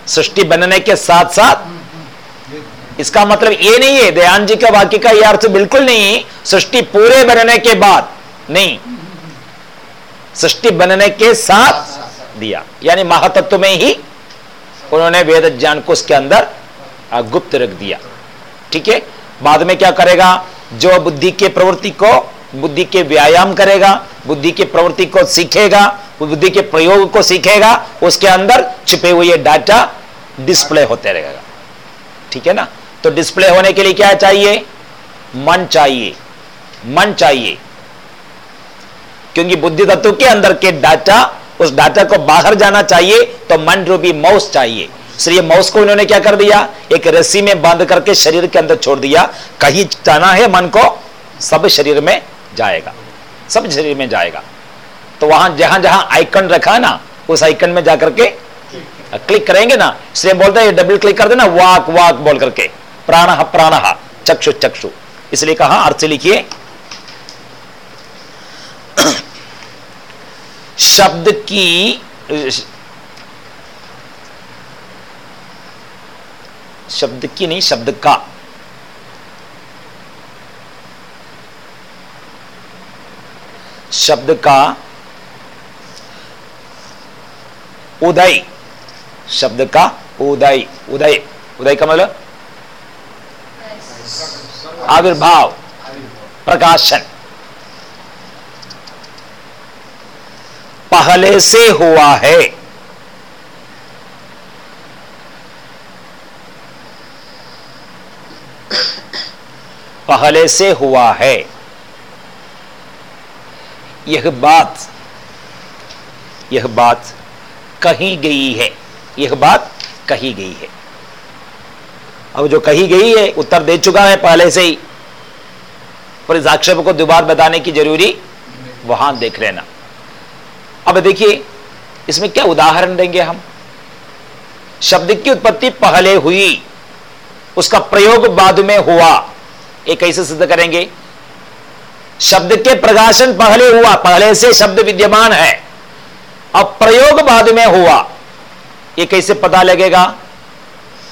सृष्टि बनने के साथ साथ, इसका मतलब ये नहीं है दयान जी के वाक्य का यह अर्थ बिल्कुल नहीं सृष्टि पूरे बनने के बाद, नहीं सृष्टि बनने के साथ दिया। यानी महातत्व में ही उन्होंने वेद ज्ञान को उसके अंदर गुप्त रख दिया। ठीक है? बाद में क्या करेगा? जो बुद्धि के प्रवृत्ति को, बुद्धि के व्यायाम करेगा, बुद्धि के प्रवृत्ति को सीखेगा, बुद्धि के प्रयोग को सीखेगा, उसके अंदर छिपे हुए डाटा डिस्प्ले होते रहेगा। ठीक है ना? तो डिस्प्ले होने के लिए क्या चाहिए? मन चाहिए। मन चाहिए। क्योंकि बुद्धि तत्व के अंदर के डाटा, उस डाटा को बाहर जाना चाहिए तो मन रूपी माउस चाहिए। इसलिए माउस को उन्होंने क्या कर दिया? एक रस्सी में बाँध करके शरीर के अंदर छोड़ दिया। कहीं जाना है मन को, सब शरीर में जाएगा। सब शरीर में जाएगा। तो वहाँ जहाँ जहाँ आइकन रखा ना, उस आइकन में जाकर के क्लिक करेंगे ना, इसलिए बोलते हैं, डबल क्लिक कर देना, वाक वाक बोल करके। प्राण प्राण, चक्षु चक्षु। इसलिए कहा, अर्थ लिखिए शब्द की शब्द की नहीं शब्द का। शब्द का उदय शब्द का उदय उदय। उदय का मतलब? आविर्भाव प्रकाशन। पहले से हुआ है। पहले से हुआ है। यह बात यह बात कही गई है। यह बात कही गई है। अब जो कही गई है, उत्तर दे चुका है पहले से ही। पर इस आक्षेप को दोबारा बताने की ज़रूरी वहाँ देख लेना। अब देखिए, इसमें क्या उदाहरण देंगे हम? शब्द की उत्पत्ति पहले हुई, उसका प्रयोग बाद में हुआ। ये कैसे सिद्ध करेंगे? शब्द के प्रकाशन पहले हुआ, पहले से शब्द विद्यमान है। अब प्रयोग बाद में हुआ। ये कैसे पता लगेगा?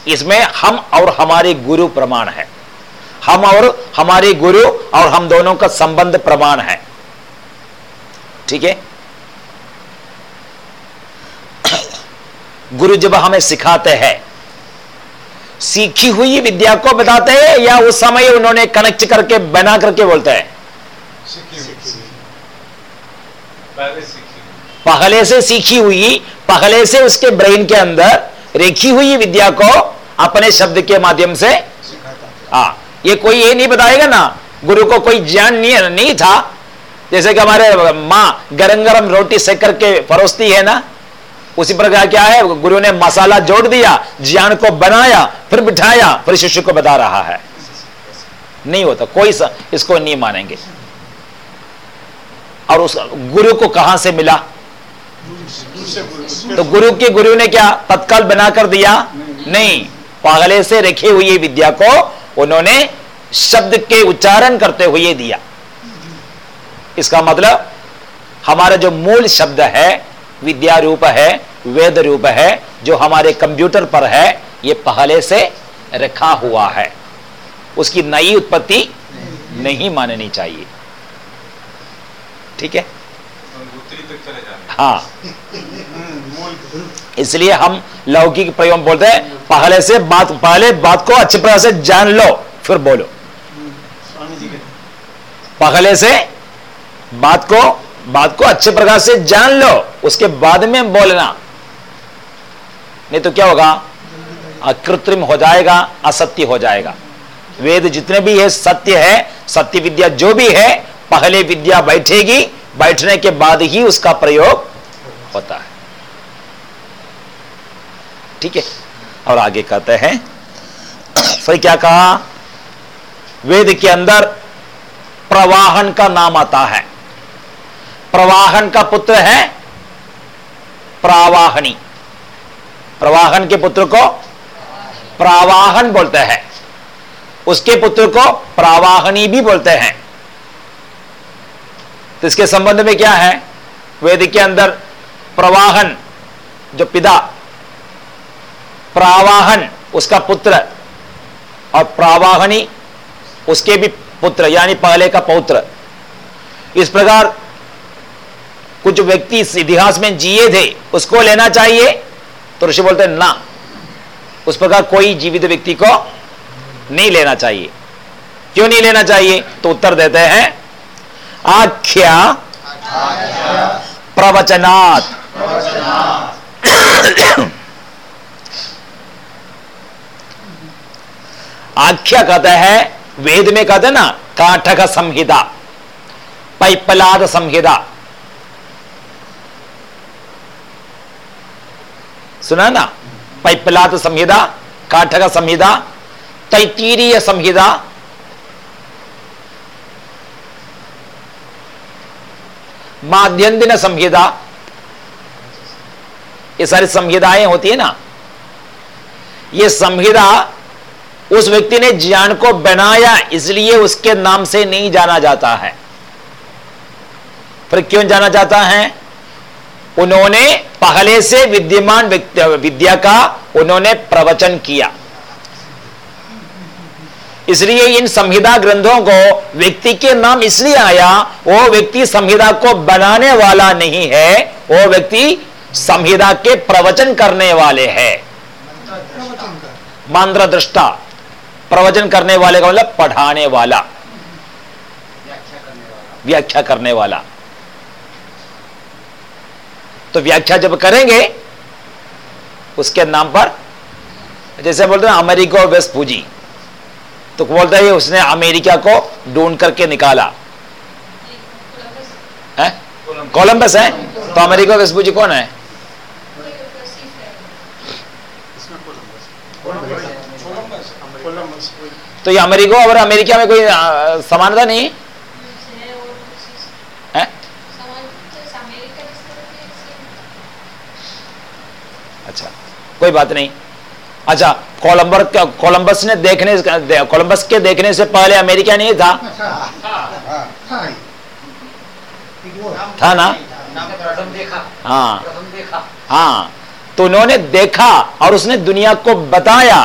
इसमें हम और हमारे गुरु प्रमाण है। हम और हमारे गुरु और हम दोनों का संबंध प्रमाण है। ठीक है? गुरु जब हमें सिखाते हैं सीखी हुई विद्या को बताते हैं या उस समय उन्होंने कनेक्ट करके बना करके बोलते हैं? पहले से सीखी हुई पहले से उसके ब्रेन के अंदर रेखी हुई विद्या को अपने शब्द के माध्यम से हाँ ये कोई ये नहीं बताएगा ना गुरु को कोई ज्ञान नहीं नहीं था। जैसे कि हमारे माँ गरम गरम रोटी सेक करके परोसती है ना उसी प्रकार क्या है? गुरु ने मसाला जोड़ दिया ज्ञान को बनाया फिर बिठाया फिर शिष्य को बता रहा है। नहीं होता कोई सा, इसको नहीं मानेंगे। और उस गुरु को कहाँ से मिला? तो गुरु के गुरु ने क्या तत्काल बनाकर दिया? नहीं। पागले से रखी हुई विद्या को उन्होंने शब्द के उच्चारण करते हुए दिया। इसका मतलब हमारा जो मूल शब्द है विद्या रूप है वेद रूप है, जो हमारे कंप्यूटर पर है, ये पहले से रखा हुआ है। उसकी नई उत्पत्ति नहीं नहीं माननी चाहिए। ठीक है? हाँ। इसलिए हम लौकिक प्रयोग बोलते हैं, पहले से बात, पहले बात को अच्छी तरह से जान लो, फिर बोलो। पहले से बात को बात को अच्छे प्रकार से जान लो, उसके बाद में बोलना। नहीं तो क्या होगा? अकृत्रिम हो जाएगा, असत्य हो जाएगा। वेद जितने भी है, सत्य है, सत्य विद्या जो भी है, पहले विद्या बैठेगी, बैठने के बाद ही उसका प्रयोग होता है। ठीक है? और आगे कहते हैं, फिर क्या कहा? वेद के अंदर प्रवाहन का नाम आता है। प्रवाहन का पुत्र है, प्रावाहनी। प्रवाहन के पुत्र को प्रावाहन बोलते हैं। उसके पुत्र को प्रावाहनी भी बोलते हैं। तो इसके संबंध में क्या है? वेद के अंदर प्रवाहन, जो पिता, प्रावाहन, उसका पुत्र, और प्रावाहनी, उसके भी पुत्र, यानी पहले का पौत्र। इस प्रकार कुछ व्यक्ति इस इतिहास में जिए थे, उसको लेना चाहिए तो ऋषि बोलते हैं, ना, उस प्रकार कोई जीवित व्यक्ति को नहीं लेना चाहिए। क्यों नहीं लेना चाहिए? तो उत्तर देते हैं, आख्या प्रवचनात्। आख्या कहता है, वेद में कहते हैं ना, काठक संहिता, पैपलाद संहिता। सुना ना पैपलाद संहिता काठक संहिता तैतीरीय संहिता माध्यंदिन संहिता ये सारी संहिताएँ होती है ना ये संहिता उस व्यक्ति ने ज्ञान को बनाया इसलिए उसके नाम से नहीं जाना जाता है फिर क्यों जाना जाता है उन्होंने पहले से विद्यमान विद्या का उन्होंने प्रवचन किया। इसलिए इन संहिता ग्रंथों को व्यक्ति के नाम इसलिए आया, वो व्यक्ति संहिता को बनाने वाला नहीं है, वो व्यक्ति संहिता के प्रवचन करने वाले है। मंत्र दृष्टा प्रवचन करने वाले का मतलब पढ़ाने वाला, व्याख्या करने वाला। तो व्याख्या जब करेंगे, उसके नाम पर, जैसे बोलते हैं अमेरिका वेस्ट पूजी। तो बोलता है उसने अमेरिका को ढूंढ करके निकाला। कोलंबस है? तो अमेरिका वेस्ट पूजी कौन है? तो ये अमेरिका और अमेरिका में कोई समानता नहीं अच्छा कोई बात नहीं। अच्छा कोलंबर कोलंबस ने देखने कोलंबस के देखने से पहले अमेरिका नहीं था? था ना? हाँ। हाँ। तो उन्होंने देखा और उसने दुनिया को बताया।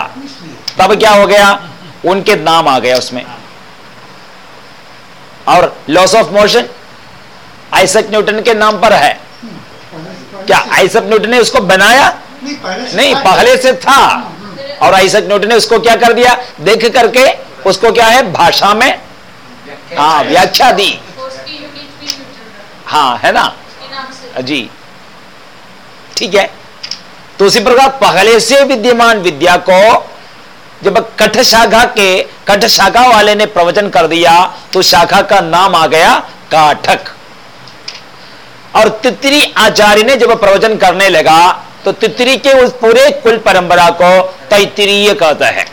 तब क्या हो गया? उनके नाम आ गया उसमें। और laws of motion Isaac Newton के नाम पर है। क्या आइसक न्यूटन ने उसको बनाया? नहीं पहले से नहीं था। पहले से था। और आइसक न्यूटन ने उसको क्या कर दिया? देख करके उसको क्या है? भाषा में हाँ व्याख्या दी। हाँ है ना? जी। ठीक है। तो उसी प्रकार पहले से विद्यमान विद्या को जब कठ शाखा के कठ शाखा वाले ने प्रवचन कर दिया तो शाखा का नाम आ गया काठक। और तितरी आचार्य ने जब प्रवचन करने लगा तो तितरी के उस पूरे कुल परंपरा को तैतरीय कहता है।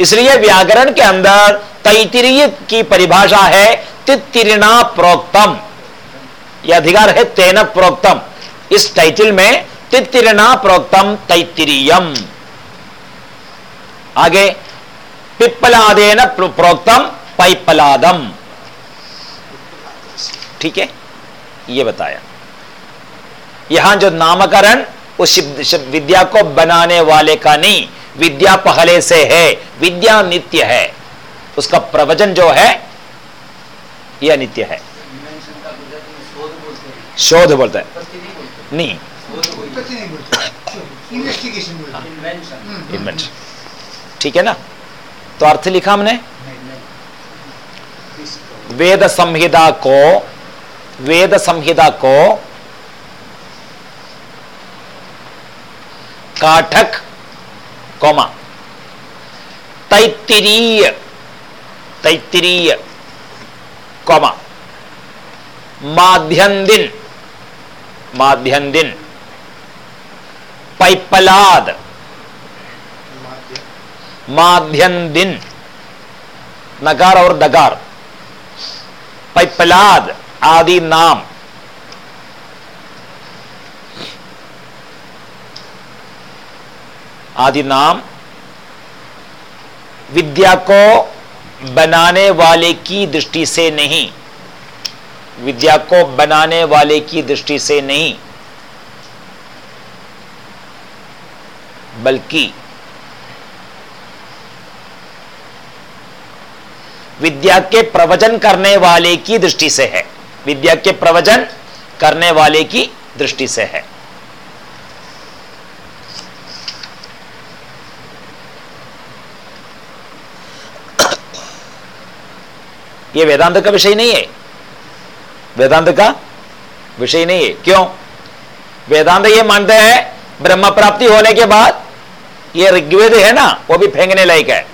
इसलिए व्याकरण के अंदर तैतरीय की परिभाषा है तितिरिणा प्रोक्तम। यह अधिकार है तेन प्रोक्तम। इस टाइटल में तितिरिणा प्रोक्तम तैतरीयम। आगे पिप्पलादेन प्रो- प्रोक्तम पैपलादम ठीक है? ये बताया। यहाँ जो नामकरण उस विद्या को बनाने वाले का नहीं, विद्या पहले से है, विद्या नित्य है। उसका प्रवचन जो है, यह नित्य है। शोध बोलते हैं। नहीं। इन्वेंशन ठीक है ना? तो अर्थ लिखा हमने? वेद संहिता को, वेद संहिता को Kathaka, comma. Taittiriya Taittiriya, comma. Madhyandina Madhyandina. Paippalada Madhyandina नकार और दगार। पैपलाद, आदि नाम। आदि नाम विद्या को बनाने वाले की दृष्टि से नहीं। विद्या को बनाने वाले की दृष्टि से नहीं। बल्कि विद्या के प्रवचन करने वाले की दृष्टि से है। विद्या के प्रवचन करने वाले की दृष्टि से है। यह वेदांत का विषय नहीं है। वेदांत का विषय नहीं है। क्यों? वेदांत ये मानते हैं, ब्रह्म प्राप्ति होने के बाद ये ऋग्वेद है ना, वो भी फेंकने लायक है।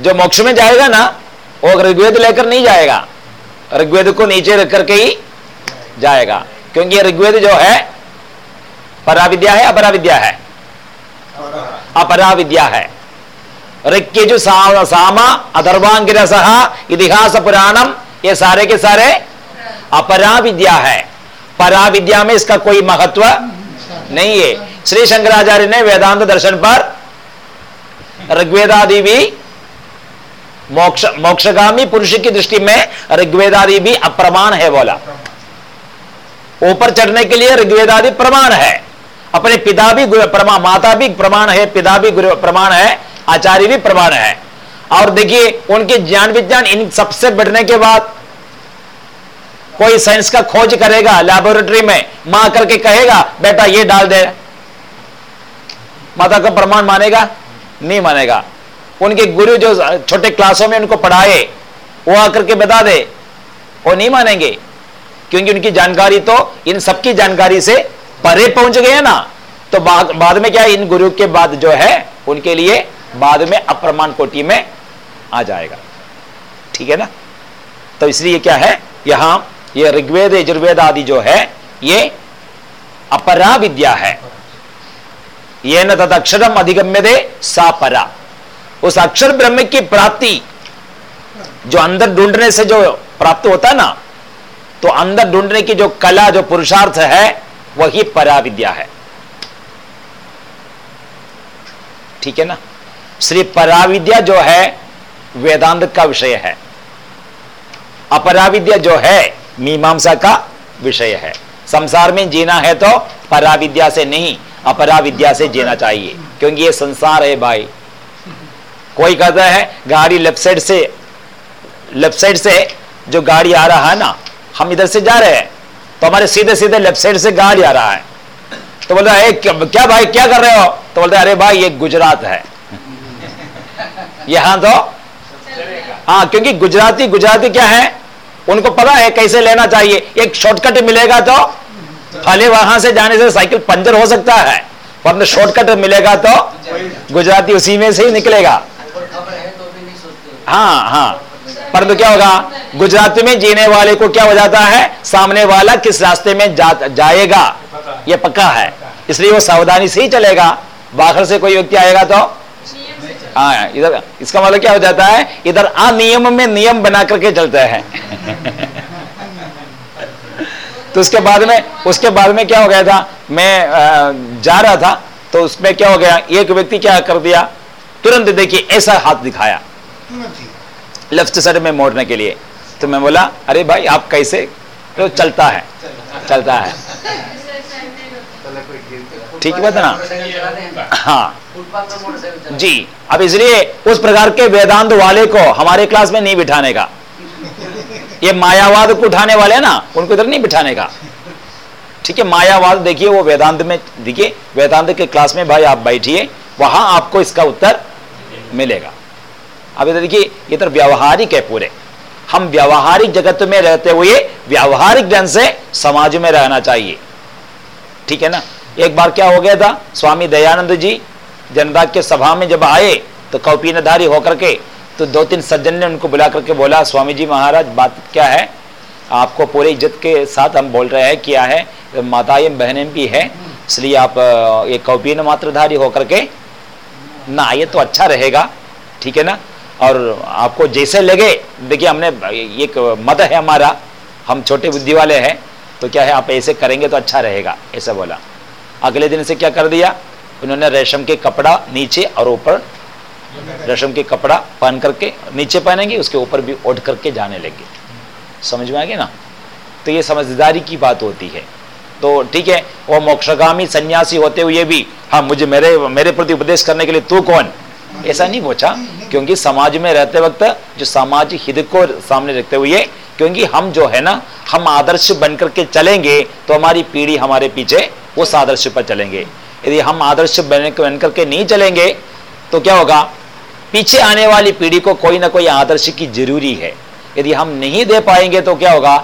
जो मोक्ष में जाएगा ना, वो ऋग्वेद लेकर नहीं जाएगा। ऋग्वेद को नीचे रख करके ही जाएगा। क्योंकि ये ऋग्वेद जो है, पराविद्या है अपरा विद्या है। अपरा विद्या है। ऋग के जो सा, सामा अधर्वांगिर सहा इतिहास पुराणम ये सारे के सारे अपरा विद्या है। परा विद्या में इसका कोई महत्व नहीं है। श्री शंकराचार्य ने वेदांत दर्शन पर ऋग्वेदादि भी मोक्ष मोक्षगामी पुरुष की दृष्टि में ऋग्वेदादि भी अप्रमाण है बोला। ऊपर चढ़ने के लिए ऋग्वेदादि प्रमाण है। अपने पिता भी गुरु- प्रमा माता भी प्रमाण है पिता भी गुरु- प्रमाण है। आचार्य भी प्रमाण है। और देखिए, उनके ज्ञान विज्ञान इन सबसे बढ़ने के बाद कोई साइंस का खोज करेगा लेबोरेटरी में, माँ करके कहेगा, बेटा, ये डाल दे। माता का प्रमाण मानेगा? नहीं मानेगा। उनके गुरु जो छोटे क्लासों में उनको पढ़ाए, वो आकर के बता दे। वो नहीं मानेंगे। क्योंकि उनकी जानकारी तो इन सबकी जानकारी से परे पहुँच गए ना। तो बाद बाद में क्या इन गुरु के बाद जो है, उनके लिए बाद में अप्रमाण कोटि में आ जाएगा। ठीक है ना? तो इसलिए क्या है? यहाँ ये ऋग्वेद, यजुर्वेद आदि जो है, ये अपरा विद्या है। ये न तद अधिगम्य दे सा परा। उस अक्षर ब्रह्म की प्राप्ति जो अंदर ढूँढने से जो प्राप्त होता है ना तो अंदर ढूँढने की जो कला, जो पुरुषार्थ है, वही परा विद्या है। ठीक है ना? श्री पराविद्या जो है वेदांत का विषय है। अपराविद्या जो है मीमांसा का विषय है। संसार में जीना है तो पराविद्या से नहीं अपराविद्या से जीना चाहिए क्योंकि ये संसार है भाई। कोई कहता है गाड़ी लेफ़्ट साइड से लेफ़्ट साइड से जो गाड़ी आ रहा है ना हम इधर से जा रहे हैं तो हमारे सीधे सीधे लेफ़्ट साइड से गाड़ी आ रहा है। तो बोलता है क्या, भाई क्या कर रहे हो? तो बोलते अरे भाई ये गुजरात है। यहाँ तो? हाँ क्योंकि गुजराती गुजराती क्या है? उनको पता है कैसे लेना चाहिए। एक शॉर्टकट मिलेगा तो? भले वहाँ से जाने से साइकिल पंचर हो सकता है वरना शॉर्टकट मिलेगा तो गुजराती उसी में से ही निकलेगा। है हाँ। परंतु क्या होगा? गुजराती में जीने वाले को क्या हो जाता है? सामने वाला किस रास्ते में जा, जाएगा? ये पक्का है। इसलिए वो सावधानी से ही चलेगा। बाहर से कोई व्यक्ति आएगा तो? हाँ इधर इसका मतलब क्या हो जाता है? इधर अनियम में नियम बना करके चलते हैं। तो उसके बाद में उसके बाद में क्या हो गया था? मैं जा रहा था तो उसमें क्या हो गया? एक व्यक्ति क्या कर दिया? तुरंत देखिए ऐसा हाथ दिखाया। लेफ़्ट साइड में मोड़ने के लिए। तो मैं बोला अरे भाई आप कैसे? तो चलता है चलता है। ठीक है बात है ना? हैं। जी, अब इसलिए उस प्रकार के वेदांत वाले को हमारे क्लास में नहीं बिठाने का। ये मायावाद को उठाने वाले हैं ना, उनको इधर नहीं बिठाने का। ठीक है, मायावाद देखिए, वो वेदांत में, देखिए, वेदांत के क्लास में भाई आप बैठिए, वहाँ आपको इसका उत्तर मिलेगा। अब इधर देखिए इधर व्यावहारिक है पूरे। हम व्यावहारिक जगत में रहते हुए व्यावहारिक ढंग से समाज में रहना चाहिए। ठीक है ना? एक बार क्या हो गया था? स्वामी दयानंद जी जनता के सभा में जब आए तो कौपीनधारी होकर के तो दो तीन सज्जन ने उनको बुला करके बोला स्वामी जी महाराज, बात क्या है? आपको पूरे इज़्ज़त के साथ हम बोल रहे हैं क्या है? माताएँ बहनें भी है, इसलिए आप, ये कौपीन मात्रधारी होकर के, ना आइए तो अच्छा रहेगा, ठीक है ना? और आपको जैसे लगे, देखिए हमने एक मत है हमारा, हम छोटे बुद्धि वाले हैं तो क्या है, आप ऐसे करेंगे तो अच्छा रहेगा, ऐसा बोला। अगले दिन से क्या कर दिया? उन्होंने रेशम के कपड़ा नीचे और ऊपर, रेशम के कपड़ा पहन करके, नीचे पहनेंगे, उसके ऊपर भी ओढ़ करके जाने लगे। समझ में आ गया ना? तो ये समझदारी की बात होती है। तो ठीक है, वो मोक्षगामी सन्यासी होते हुए भी हाँ मुझे मेरे मेरे प्रति उपदेश करने के लिए तू कौन? ऐसा नहीं पूछा, क्योंकि समाज में रहते वक्त जो सामाजिक हित को सामने रखते हुए, क्योंकि हम जो है ना, हम आदर्श बनकर के चलेंगे तो हमारी पीढ़ी हमारे पीछे उस आदर्श पर चलेंगे। यदि हम आदर्श बन करके नहीं चलेंगे तो क्या होगा? पीछे आने वाली पीढ़ी को कोई ना कोई आदर्श की ज़रूरी है। यदि हम नहीं दे पाएँगे तो क्या होगा?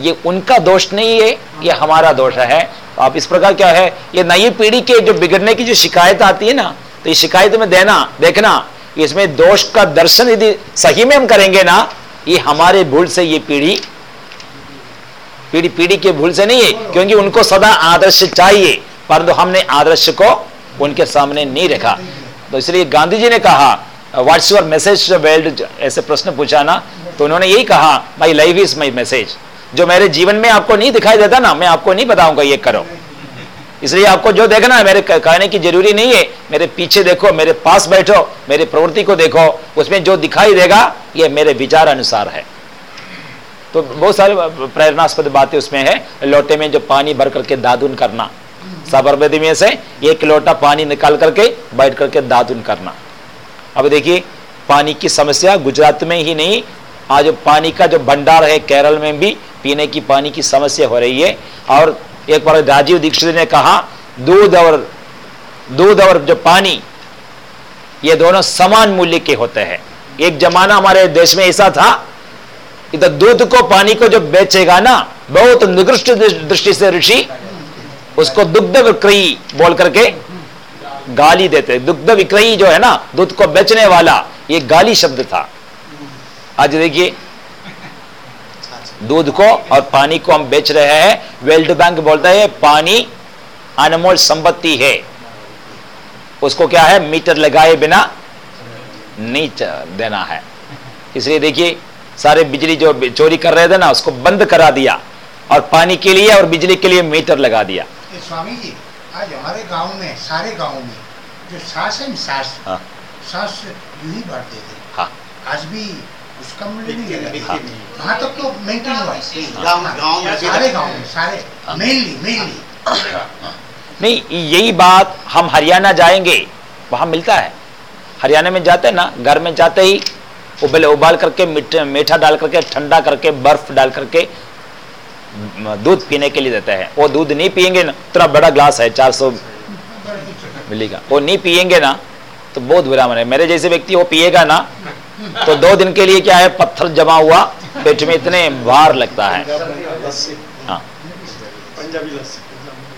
ये उनका दोष नहीं है, ये हमारा दोष है। तो आप इस प्रकार क्या है? ये नई पीढ़ी के जो बिगड़ने की जो शिकायत आती है ना तो इस शिकायत में देना, देखना, इसमें दोष का दर्शन यदि सही में हम करेंगे ना, ये हमारे भूल से ये पीढ़ी पीढ़ी पीढ़ी के भूल से नहीं है, क्योंकि उनको सदा आदर्श चाहिए। परंतु हमने आदर्श को उनके सामने नहीं रखा। तो इसलिए गांधी जी ने कहा व्हाट्स योर मैसेज वर्ल्ड ऐसे प्रश्न पूछा ना तो उन्होंने यही कहा my life is my message जो मेरे जीवन में आपको नहीं दिखाई देता ना, मैं आपको नहीं बताऊँगा, ये करो। इसलिए आपको जो देखना है, मेरे कहने की ज़रूरी नहीं है, मेरे पीछे देखो, मेरे पास बैठो, मेरी प्रवृत्ति को देखो, उसमें जो दिखाई देगा, ये मेरे विचार अनुसार है। तो बहुत सारे प्रेरणास्पद बातें उसमें है, लोटे में जो पानी भर करके दादुन करना। साबरमती में से एक लोटा पानी निकाल करके बैठ करके दादुन करना। अब देखिए, पानी की समस्या गुजरात में ही नहीं, आज पानी का जो भंडार है केरल में भी पीने की पानी की समस्या हो रही है। और एक बार राजीव दीक्षित ने कहा, दूध और दूध और जो पानी, ये दोनों समान मूल्य के होते हैं। एक जमाना हमारे देश में ऐसा था, इधर दूध को पानी को जो बेचेगा ना, बहुत निकृष्ट दृष्टि से ऋषि उसको दुग्ध विक्रयी बोल करके गाली देते दुग्ध विक्रयी जो है ना, दूध को बेचने वाला, ये गाली शब्द था। आज देखिए, दूध को और पानी को हम बेच रहे हैं। वर्ल्ड बैंक बोलता है, पानी अनमोल संपत्ति है। उसको क्या है? मीटर लगाए बिना नहीं देना है। इसलिए देखिए, सारे बिजली जो चोरी कर रहे थे ना, उसको बंद करा दिया। और पानी के लिए और बिजली के लिए मीटर लगा दिया। स्वामी जी आज हमारे गाँव में सारे गाँव में जो सास है सास हाँ। सास यूँ ही बढ़ते थे। हाँ। आज भी उसका मूल्य नहीं है हाँ। वहाँ तक तो मेंटेन हुआ है। गाँव गाँव में सारे गाँव में सारे। मेनली मेनली नहीं यही बात हम हरियाणा जाएँगे वहाँ मिलता है। हरियाणा में जाते हैं ना घर में जाते ही उबले उबाल करके मीठा डाल करके ठंडा करके बर्फ़ डाल करके दूध पीने के लिए देते हैं। वो दूध नहीं पियेंगे ना, इतना बड़ा ग्लास है 400 मिली का। वो नहीं पियेंगे ना तो बहुत बुरा मन है। मेरे जैसे व्यक्ति वो पिएगा ना तो दो दिन के लिए क्या है, पत्थर जमा हुआ, पेट में इतने भार लगता है। हाँ।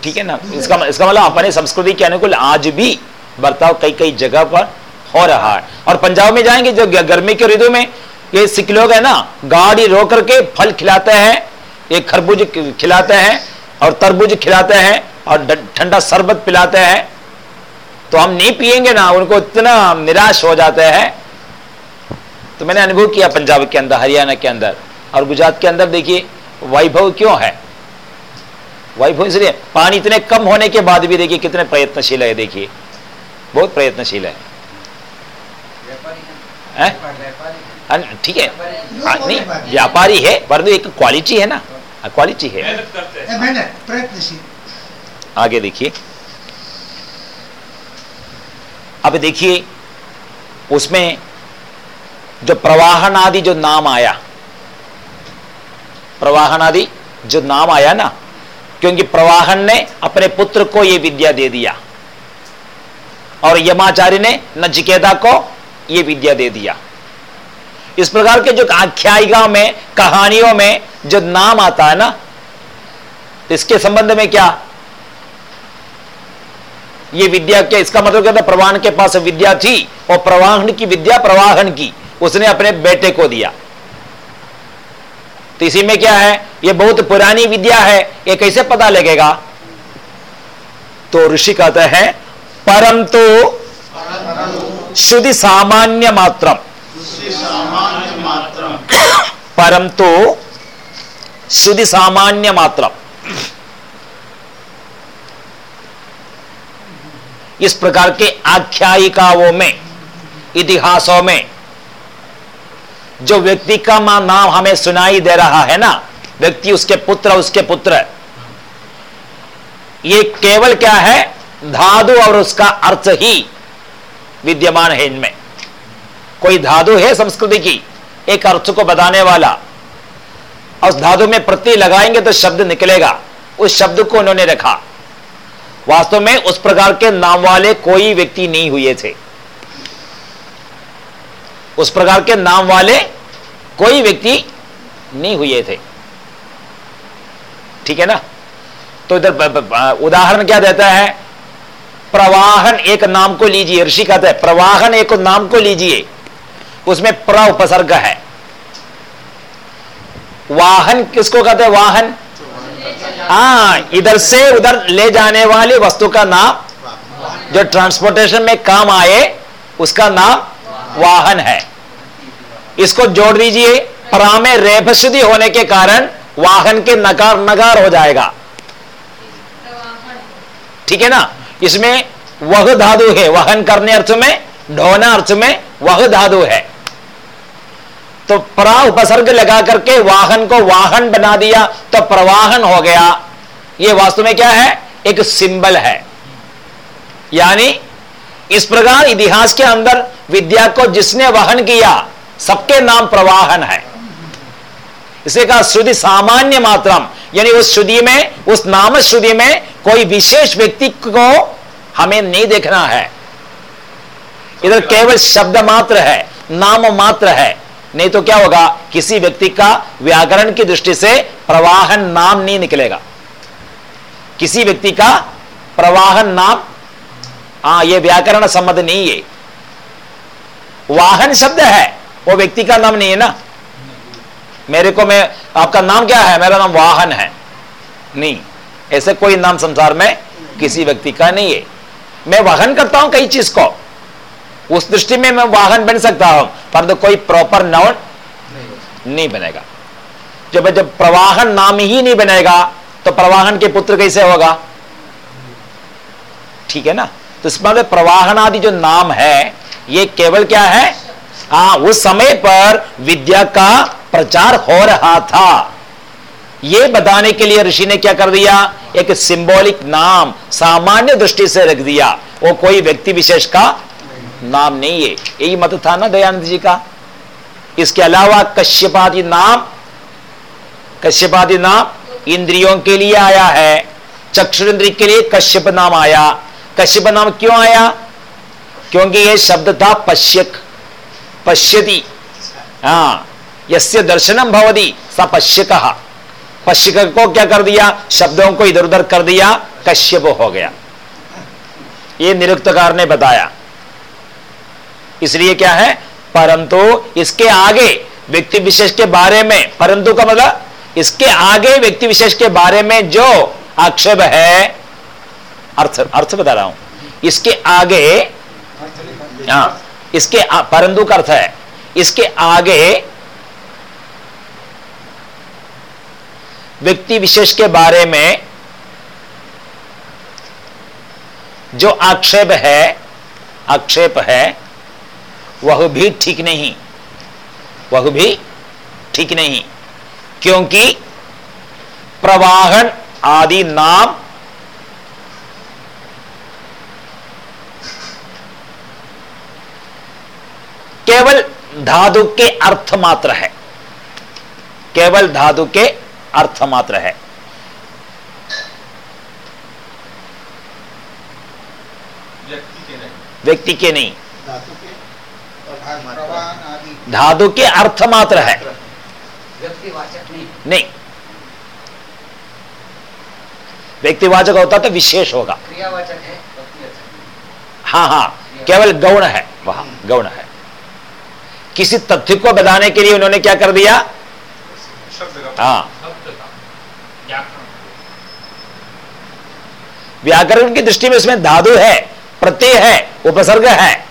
ठीक है ना? इसका इसका मतलब अपने संस्कृति के अनुकूल आज भी बर्ताव कई कई जगह पर हो रहा है। और पंजाब में जाएँगे, जो गर्मी के ऋतु में ये सिख लोग है ना, गाड़ी रो करके फल खिलाते हैं एक खरबूज खिलाते हैं और तरबूज खिलाते हैं और ठंडा शरबत पिलाते हैं तो हम नहीं पिएँगे ना उनको इतना निराश हो जाते हैं। तो मैंने अनुभव किया पंजाब के अंदर हरियाणा के अंदर और गुजरात के अंदर देखिए वैभव क्यों है? वैभव इसलिए पानी इतने कम होने के बाद भी देखिए कितने प्रयत्नशील है देखिए। बहुत प्रयत्नशील है। ठीक है। हाँ, नहीं व्यापारी है परंतु एक क्वालिटी है ना। क्वालिटी है। आगे देखिए। अब देखिए उसमें जो प्रवाहन आदि जो नाम आया प्रवाहन आदि जो नाम आया ना क्योंकि प्रवाहन ने अपने पुत्र को यह विद्या दे दिया और यमाचार्य ने नचिकेता को यह विद्या दे दिया। इस प्रकार के जो आख्यायिका में कहानियों में जो नाम आता है ना इसके संबंध में क्या? ये विद्या क्या इसका मतलब क्या था? प्रवाहन के पास विद्या थी और प्रवाहन की विद्या प्रवाहन की उसने अपने बेटे को दिया। तो इसी में क्या है? ये बहुत पुरानी विद्या है ये कैसे पता लगेगा? तो ऋषि कहते हैं परम तो शुद्धि सामान्य मात्रम। परम तो शुद्धि सामान्य मात्र इस प्रकार के आख्यायिकाओं में, इतिहासों में, जो व्यक्ति का नाम हमें सुनाई दे रहा है ना, व्यक्ति उसके पुत्र उसके पुत्र, ये केवल क्या है? धातु और उसका अर्थ ही विद्यमान है इनमें। कोई धातु है संस्कृति की? एक अर्थ को बताने वाला। उस धातु में प्रति लगाएँगे तो शब्द निकलेगा। उस शब्द को उन्होंने रखा। वास्तव में उस प्रकार के नाम वाले कोई व्यक्ति नहीं हुए थे। उस प्रकार के नाम वाले कोई व्यक्ति नहीं हुए थे। ठीक है ना? तो इधर उदाहरण क्या देता है? प्रवाहन एक नाम को लीजिए, ऋषि कहते हैं, प्रवाहन एक नाम को लीजिए। उसमें प्र उपसर्ग है। वाहन किसको कहते हैं वाहन? हाँ इधर से उधर ले जाने वाली वस्तु का नाम जो ट्रांसपोर्टेशन में काम आए, उसका नाम वाहन है। इसको जोड़ दीजिए परा में रेफशुद्धि होने के कारण वाहन के नकार नकार हो जाएगा। ठीक है ना? इसमें वह धातु है, वहन करने अर्थ में, ढोना अर्थ में वह धातु है। तो प्रा उपसर्ग लगा करके वाहन को वाहन बना दिया तो प्रवाहन हो गया। यह वास्तव में क्या है? एक सिंबल है। यानी इस प्रकार इतिहास के अंदर विद्या को जिसने वहन किया सबके नाम प्रवाहन है। इसे कहा श्रुति सामान्य मात्रम। यानी उस श्रुति में उस नाम श्रुति में कोई विशेष व्यक्ति को हमें नहीं देखना है। इधर केवल शब्द मात्र है नाम मात्र है। नहीं तो क्या होगा? किसी व्यक्ति का व्याकरण की दृष्टि से प्रवाहन नाम नहीं निकलेगा। किसी व्यक्ति का प्रवाहन नाम हाँ ये व्याकरण संबंध नहीं है। वाहन शब्द है, वो व्यक्ति का नाम नहीं है ना? मेरे को मैं, आपका नाम क्या है? मेरा नाम वाहन है। नहीं, ऐसे कोई नाम संसार में किसी व्यक्ति का नहीं है। मैं वाहन करता हूँ कई चीज़ को। उस दृष्टि में मैं वाहन बन सकता हूँ, परंतु कोई प्रॉपर नाउन नहीं नहीं बनेगा। जब जब प्रवाहन नाम ही नहीं बनेगा तो प्रवाहन के पुत्र कैसे होगा? ठीक है ना? तो इस इसमें प्रवाहन आदि जो नाम है, ये केवल क्या है? हाँ उस समय पर विद्या का प्रचार हो रहा था। यह बताने के लिए ऋषि ने क्या कर दिया? एक सिंबॉलिक नाम सामान्य दृष्टि से रख दिया। वो कोई व्यक्ति विशेष का नाम नहीं है, यही मत था ना दयानंद जी का? इसके अलावा कश्यपादि नाम कश्यपादि नाम इंद्रियों के लिए आया है चक्षु के लिए कश्यप नाम आया। कश्यप नाम क्यों आया? क्योंकि यह शब्द था पश्यक, पश्यति। हाँ यस्य दर्शनम भवदी स पश्यक। पश्यक को क्या कर दिया? शब्दों को इधर उधर कर दिया, कश्यप हो गया। ये निरुक्तकार ने बताया। इसलिए क्या है? परंतु इसके आगे व्यक्ति विशेष के बारे में, परंतु का मतलब इसके आगे व्यक्ति विशेष के बारे में जो आक्षेप है, अर्थ अर्थ बता रहा हूँ। इसके आगे हाँ इसके परंतु का अर्थ है, इसके आगे व्यक्ति विशेष के बारे में जो आक्षेप है आक्षेप है वह भी ठीक नहीं। वह भी ठीक नहीं क्योंकि प्रवाहन आदि नाम केवल धातु के अर्थ मात्र है। केवल धातु के अर्थ मात्र है। व्यक्ति के नहीं। धातु के अर्थ मात्र है। व्यक्तिवाचक नहीं। नहीं। व्यक्तिवाचक होता तो विशेष होगा। क्रियावाचक है हाँ हाँ केवल गौण है वहाँ गौण है। किसी तथ्य को बताने के लिए उन्होंने क्या कर दिया? हाँ। व्याकरण। की दृष्टि में उसमें धातु है प्रत्यय है उपसर्ग है।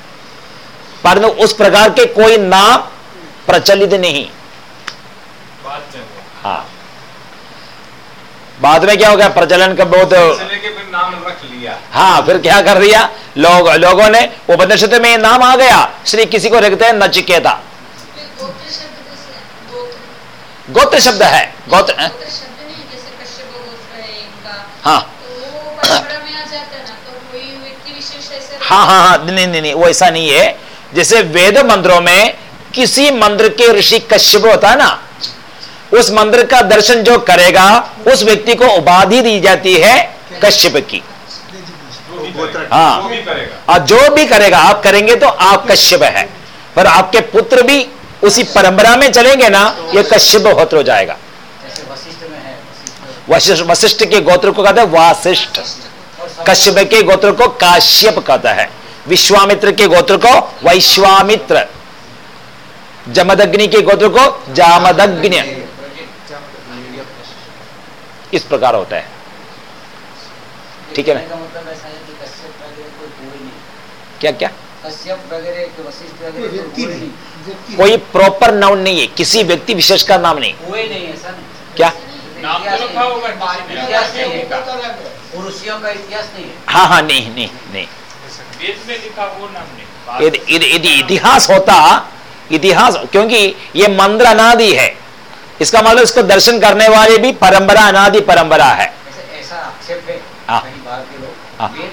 परंतु उस प्रकार के कोई नाम प्रचलित नहीं। हाँ। बाद में क्या हो गया? प्रचलन का बहुत नाम रख लिया। हाँ फिर क्या कर दिया? लोग लोगों ने उपनिषद में ये नाम आ गया। श्री किसी को रखते हैं नचिकेता। गोत्र शब्द है? गोत्र। हाँ। हाँ हाँ हाँ। नहीं नहीं नहीं वो ऐसा नहीं है। जैसे वेद मंत्रों में किसी मंत्र के ऋषि कश्यप होता है ना, उस मंत्र का दर्शन जो करेगा, उस व्यक्ति को उपाधि दी जाती है कश्यप की। हाँ और जो भी करेगा, आप करेंगे तो आप कश्यप है। पर आपके पुत्र भी उसी परंपरा में चलेंगे ना, ये कश्यप होत्र हो जाएगा। वशिष्ठ वशिष्ठ के गोत्र को कहते हैं वासिष्ठ। कश्यप के गोत्र को काश्यप कहता है। विश्वामित्र के गोत्र को वैश्वामित्र। जमदग्नि के गोत्र को जामदग्नि इस प्रकार होता है। ठीक है ना? मतलब ऐसा है कि कश्यप वगैरह कोई हुए नहीं। क्या क्या कश्यप वगैरह वशिष्ठ वगैरह कोई प्रॉपर नाउन नहीं। है। किसी व्यक्ति विशेष का नाम नहीं। नहीं क्या? तो है। है। हाँ हाँ नहीं नहीं नहीं। वेद में लिखा वो नाम यदि इतिहास होता इतिहास क्योंकि ये मंत्र अनादि है। इसका मतलब इसको दर्शन करने वाले भी परंपरा अनादि परंपरा है। है हाँ। हाँ। है।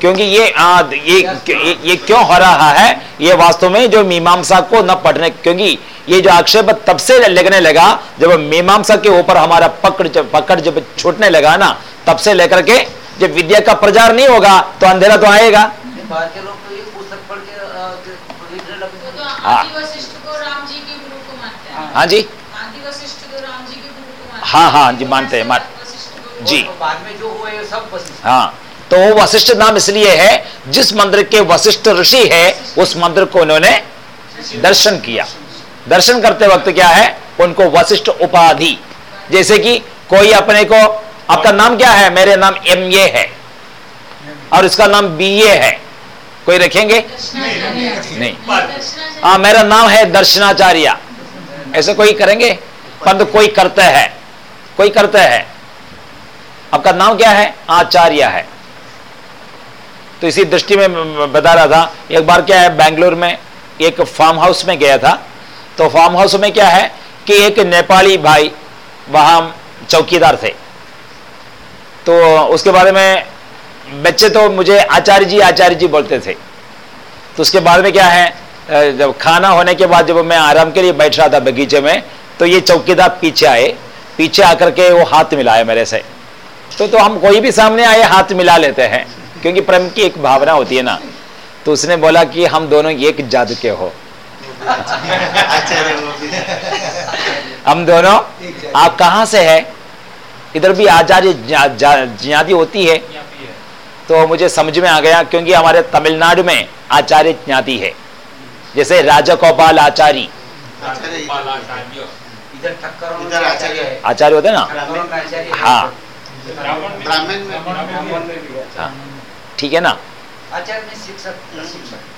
क्योंकि ये आ, ये, ये ये क्यों हो रहा है? ये वास्तव में जो मीमांसा को न पढ़ने क्योंकि ये जो आक्षेप तब से लगने लगा जब मीमांसा के ऊपर हमारा पकड़ जब पकड़ जब छूटने लगा ना तब से लेकर के जब विद्या का प्रचार नहीं होगा तो अंधेरा तो आएगा। नहीं, बाहर के लोग तो ये पुस्तक पढ़ के के- लिखने वो लगते तो हैं। हाँ। आदि वशिष्ठ को राम जी के गुरु को मानते हैं। हाँ जी। आदि वशिष्ठ को राम जी के गुरु को मानते हैं। हाँ, हाँ, जी, मानते हैं, मान- जी। बाद में जो हुए सब हाँ तो वो वशिष्ठ नाम इसलिए है जिस मंदिर के वशिष्ठ ऋषि है उस मंदिर को उन्होंने दर्शन किया। दर्शन करते वक्त क्या है उनको वशिष्ठ उपाधि। जैसे कि कोई अपने को आपका नाम क्या है? मेरे नाम एम ए है। और इसका नाम बी ए है। कोई रखेंगे? नहीं। हाँ मेरा नाम है दर्शनाचार्य। ऐसे कोई करेंगे? परंतु कोई करता है। कोई करता है। आपका नाम क्या है? आचार्य है। तो इसी दृष्टि में बता रहा था, एक बार क्या है, बेंगलोर में एक फार्म हाउस में गया था। तो फार्म हाउस में क्या है कि एक नेपाली भाई, वहाँ चौकीदार थे। तो उसके बारे में बच्चे तो मुझे आचार्य जी आचार्य जी बोलते थे। तो उसके बाद में क्या है जब खाना होने के बाद जब मैं आराम के लिए बैठ रहा था बगीचे में तो ये चौकीदार पीछे आए। पीछे आकर के वो हाथ मिलाए मेरे से। तो तो हम कोई भी सामने आए हाथ मिला लेते हैं क्योंकि प्रेम की एक भावना होती है ना। तो उसने बोला कि हम दोनों एक जादू के हो। हम दोनों आप कहाँ से है? इधर भी आचार्य ज्ञा- ज्ञा- ज्ञाति होती है। तो मुझे समझ में आ गया क्योंकि हमारे तमिलनाडु में आचार्य ज्ञाति है। जैसे राजा गोपाल इधर आचार्य आचार्य होते ना? आचार्य है। हाँ। ठीक है ना? आचार्य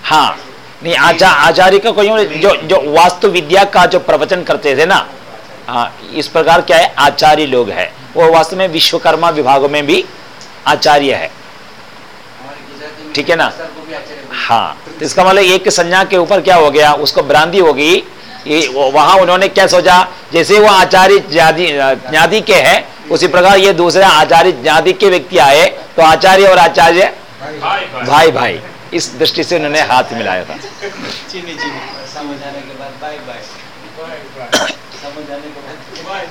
हाँ। नहीं आचा आचार्य का कोई जो जो वास्तु विद्या का जो प्रवचन करते थे ना हाँ इस प्रकार क्या है? आचार्य लोग है। वो वास्तव में विश्वकर्मा विभागों में भी आचार्य है। ठीक है ना? हैं। तो इसका मतलब एक संज्ञा के ऊपर क्या हो गया? उसको भ्रांति हो गई। ये वहाँ उन्होंने क्या सोचा? जैसे वो आचार्य ज्ञाति के हैं उसी प्रकार ये दूसरे आचार्य ज्ञाति के व्यक्ति आए तो आचार्य और आचार्य? भाई भाई। इस दृष्टि से उन्होंने हाथ मिलाया था। चीनी चीनी समझ आने के बाद बाय बाय समझ आने के बाद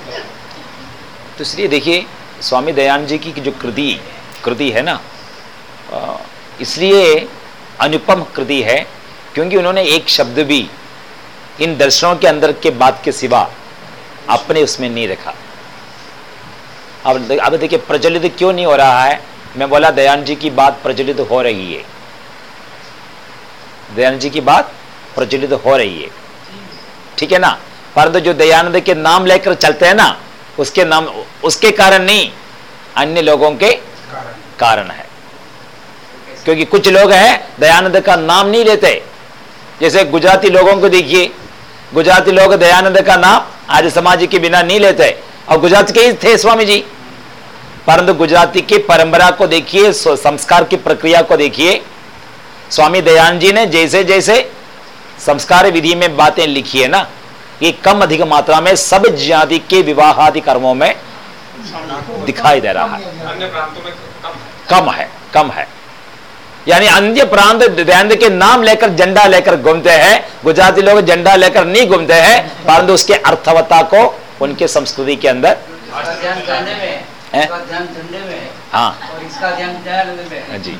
तो इसलिए देखिए, स्वामी दयानंद जी की जो कृति कृति है ना इसलिए अनुपम कृति है, क्योंकि उन्होंने एक शब्द भी इन दर्शनों के अंदर के बात के सिवा अपने उसमें नहीं रखा। अब अब देखिए, प्रज्वलित क्यों नहीं हो रहा है? मैं बोला, दयानंद जी की बात प्रज्वलित हो रही है। दयानंद जी की बात प्रज्वलित हो रही है। ठीक है ना? परंतु जो दयानंद के नाम लेकर चलते हैं ना उसके नाम उसके कारण नहीं अन्य लोगों के कारण। है। क्योंकि कुछ लोग हैं दयानंद का नाम नहीं लेते। जैसे गुजराती लोगों को देखिए गुजराती लोग दयानंद का नाम आर्य समाज के बिना नहीं लेते। और गुजरात के ही थे स्वामी जी। परंतु गुजराती की परंपरा को देखिए संस्कार की प्रक्रिया को देखिए। स्वामी दयानंद जी ने जैसे जैसे संस्कार विधि में बातें लिखी है ना ये कम अधिक मात्रा में सब जाति के विवाह आदि कर्मों में दिखाई दे रहा है। अन्य प्रांतों में कम है। कम है यानी अन्य प्रांत दयानंद के नाम लेकर झंडा लेकर घूमते हैं गुजराती लोग झंडा लेकर नहीं घूमते हैं परंतु उसके अर्थवत्ता को उनके संस्कृति के अंदर है? हाँ। और है जी।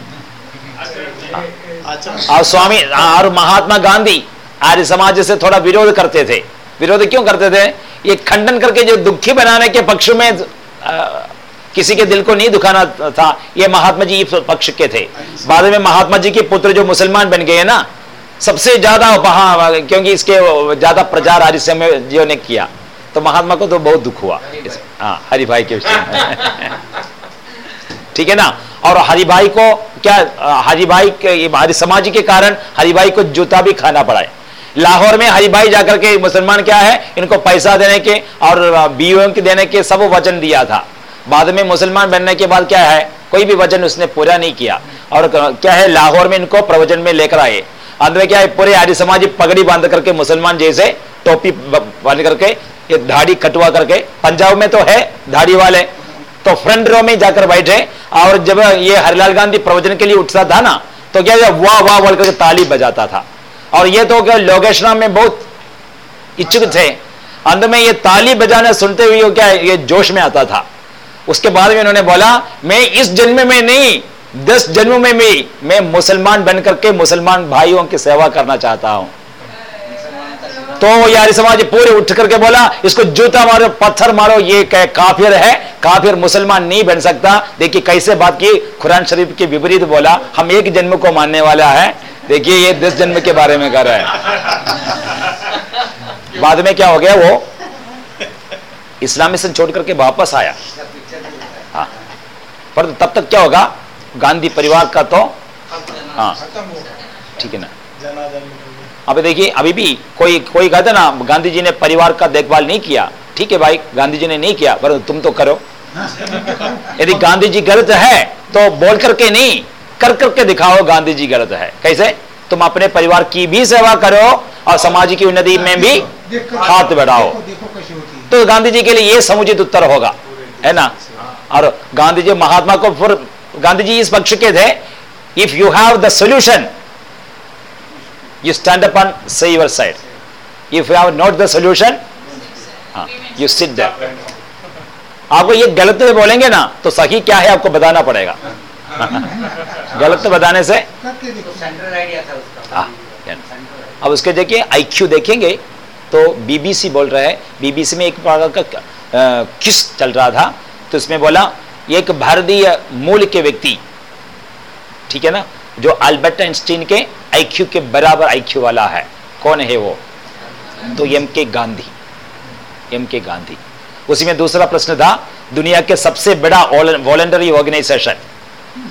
अच्छा। और स्वामी और महात्मा गांधी आर्य समाज से थोड़ा विरोध करते थे। विरोध क्यों करते थे? ये खंडन करके जो दुखी बनाने के पक्ष में किसी के दिल को नहीं दुखाना था ये महात्मा जी पक्ष के थे। बाद में महात्मा जी के पुत्र जो मुसलमान बन गए ना सबसे ज़्यादा वहाँ क्योंकि इसके ज़्यादा प्रचार आर्य समय जियो ने किया। तो महात्मा को तो बहुत दुख हुआ। हाँ हरि भाई के विषय ठीक है ना? और हरि भाई को क्या हरि भाई के हरि समाज के कारण हरि भाई को जूता भी खाना पड़ा है। लाहौर में हरि भाई जाकर के, मुसलमान क्या है, इनको पैसा देने के और बीओ के देने के सब वचन दिया था। बाद में मुसलमान बनने के बाद क्या है, कोई भी वचन उसने पूरा नहीं किया। और क्या है, लाहौर में इनको प्रवचन में लेकर आए। अंत में क्या है, पूरे आर्य समाज पगड़ी बाँध करके मुसलमान जैसे टोपी बाँध करके, ये दाढ़ी कटवा करके, पंजाब में तो है धाड़ी वाले। तो फ्रंट रो में जाकर बैठे और जब ये हरिलाल गांधी प्रवचन के लिए उठता था ना तो क्या वाह वाह बोल करके ताली बजाता था। और ये तो क्या लोकेश में बहुत इच्छुक थे। अंत में ये ताली बजाना सुनते हुए क्या ये जोश में आता था। उसके बाद में उन्होंने बोला, मैं इस जन्म में नहीं, दस जन्म में भी मैं मुसलमान बन करके मुसलमान भाइयों की सेवा करना चाहता हूँ। तो यारी समाज पूरे उठ करके बोला, इसको जूता मारो, पत्थर मारो, ये क्या काफिर है, काफिर मुसलमान नहीं बन सकता। देखिए कैसे बात की, कुरान शरीफ के विपरीत बोला, हम एक जन्म को मानने वाला है देखिए, ये दस जन्म के बारे में कर रहा है। बाद में क्या हो गया, वो इस्लामिशन छोड़ करके वापस आया। हाँ। पर तब तक क्या होगा, गांधी परिवार का तो हाँ। ठीक है ना। अब देखिए, अभी भी कोई कोई कहता ना, गांधी जी ने परिवार का देखभाल नहीं किया। ठीक है भाई, गांधी जी ने नहीं किया, पर तुम तो करो। यदि गांधी जी गलत है तो बोल करके नहीं। कर करके दिखाओ गांधी जी गलत है। कैसे? तुम अपने परिवार की भी सेवा करो और समाज की उन्नति में भी हाथ बढ़ाओ। तो गांधी जी के। लिए ये समुचित उत्तर होगा है ना? और गांधी जी महात्मा को फिर गांधी जी इस पक्ष के थे। If you have the solution you stand up on से your side if you have not the solution you sit there आपको ये गलत बोलेंगे ना तो सही क्या है आपको बताना पड़ेगा। गलत बताने से? हाँ, अब उसके देखिए आईक्यू देखेंगे तो बीबीसी बोल रहा है। बीबीसी में एक प्रकार का किस चल रहा था? तो इसमें बोला एक भारतीय मूल के व्यक्ति ठीक है ना जो अल्बर्ट आइंस्टीन के आईक्यू के बराबर आईक्यू वाला है। कौन है वो? तो एम के गांधी एम के गांधी उसी में दूसरा प्रश्न था दुनिया के सबसे बड़ा वॉलंटरी ऑर्गेनाइजेशन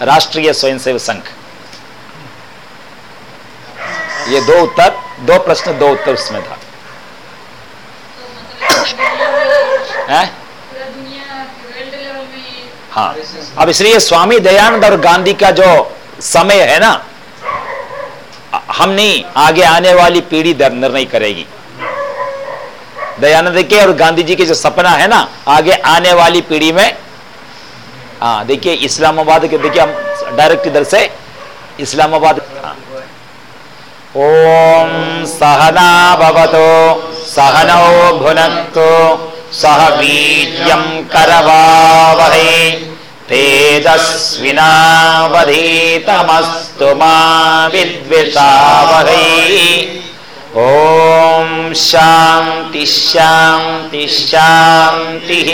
राष्ट्रीय स्वयंसेवक संघ। ये दो उत्तर, दो प्रश्न, दो उत्तर उसमें था। हैं? हाँ। अब इसलिए स्वामी दयानंद और गांधी का जो समय है ना हम नहीं आगे आने वाली पीढ़ी निर्णय करेगी। दयानंद के और गांधी जी के जो सपना है ना, आगे आने वाली पीढ़ी में हाँ देखिए, इस्लामाबाद के, देखिए, हम डायरेक्ट इधर से, इस्लामाबाद हाँ। ओम सहना भवतो, सहनौ भुनक्तु, सह वीर्यं करवावहै, तेजस्विनावधीतमस्तु मा विद्विषावहै ॐ शान्ति शान्ति, शान्तिः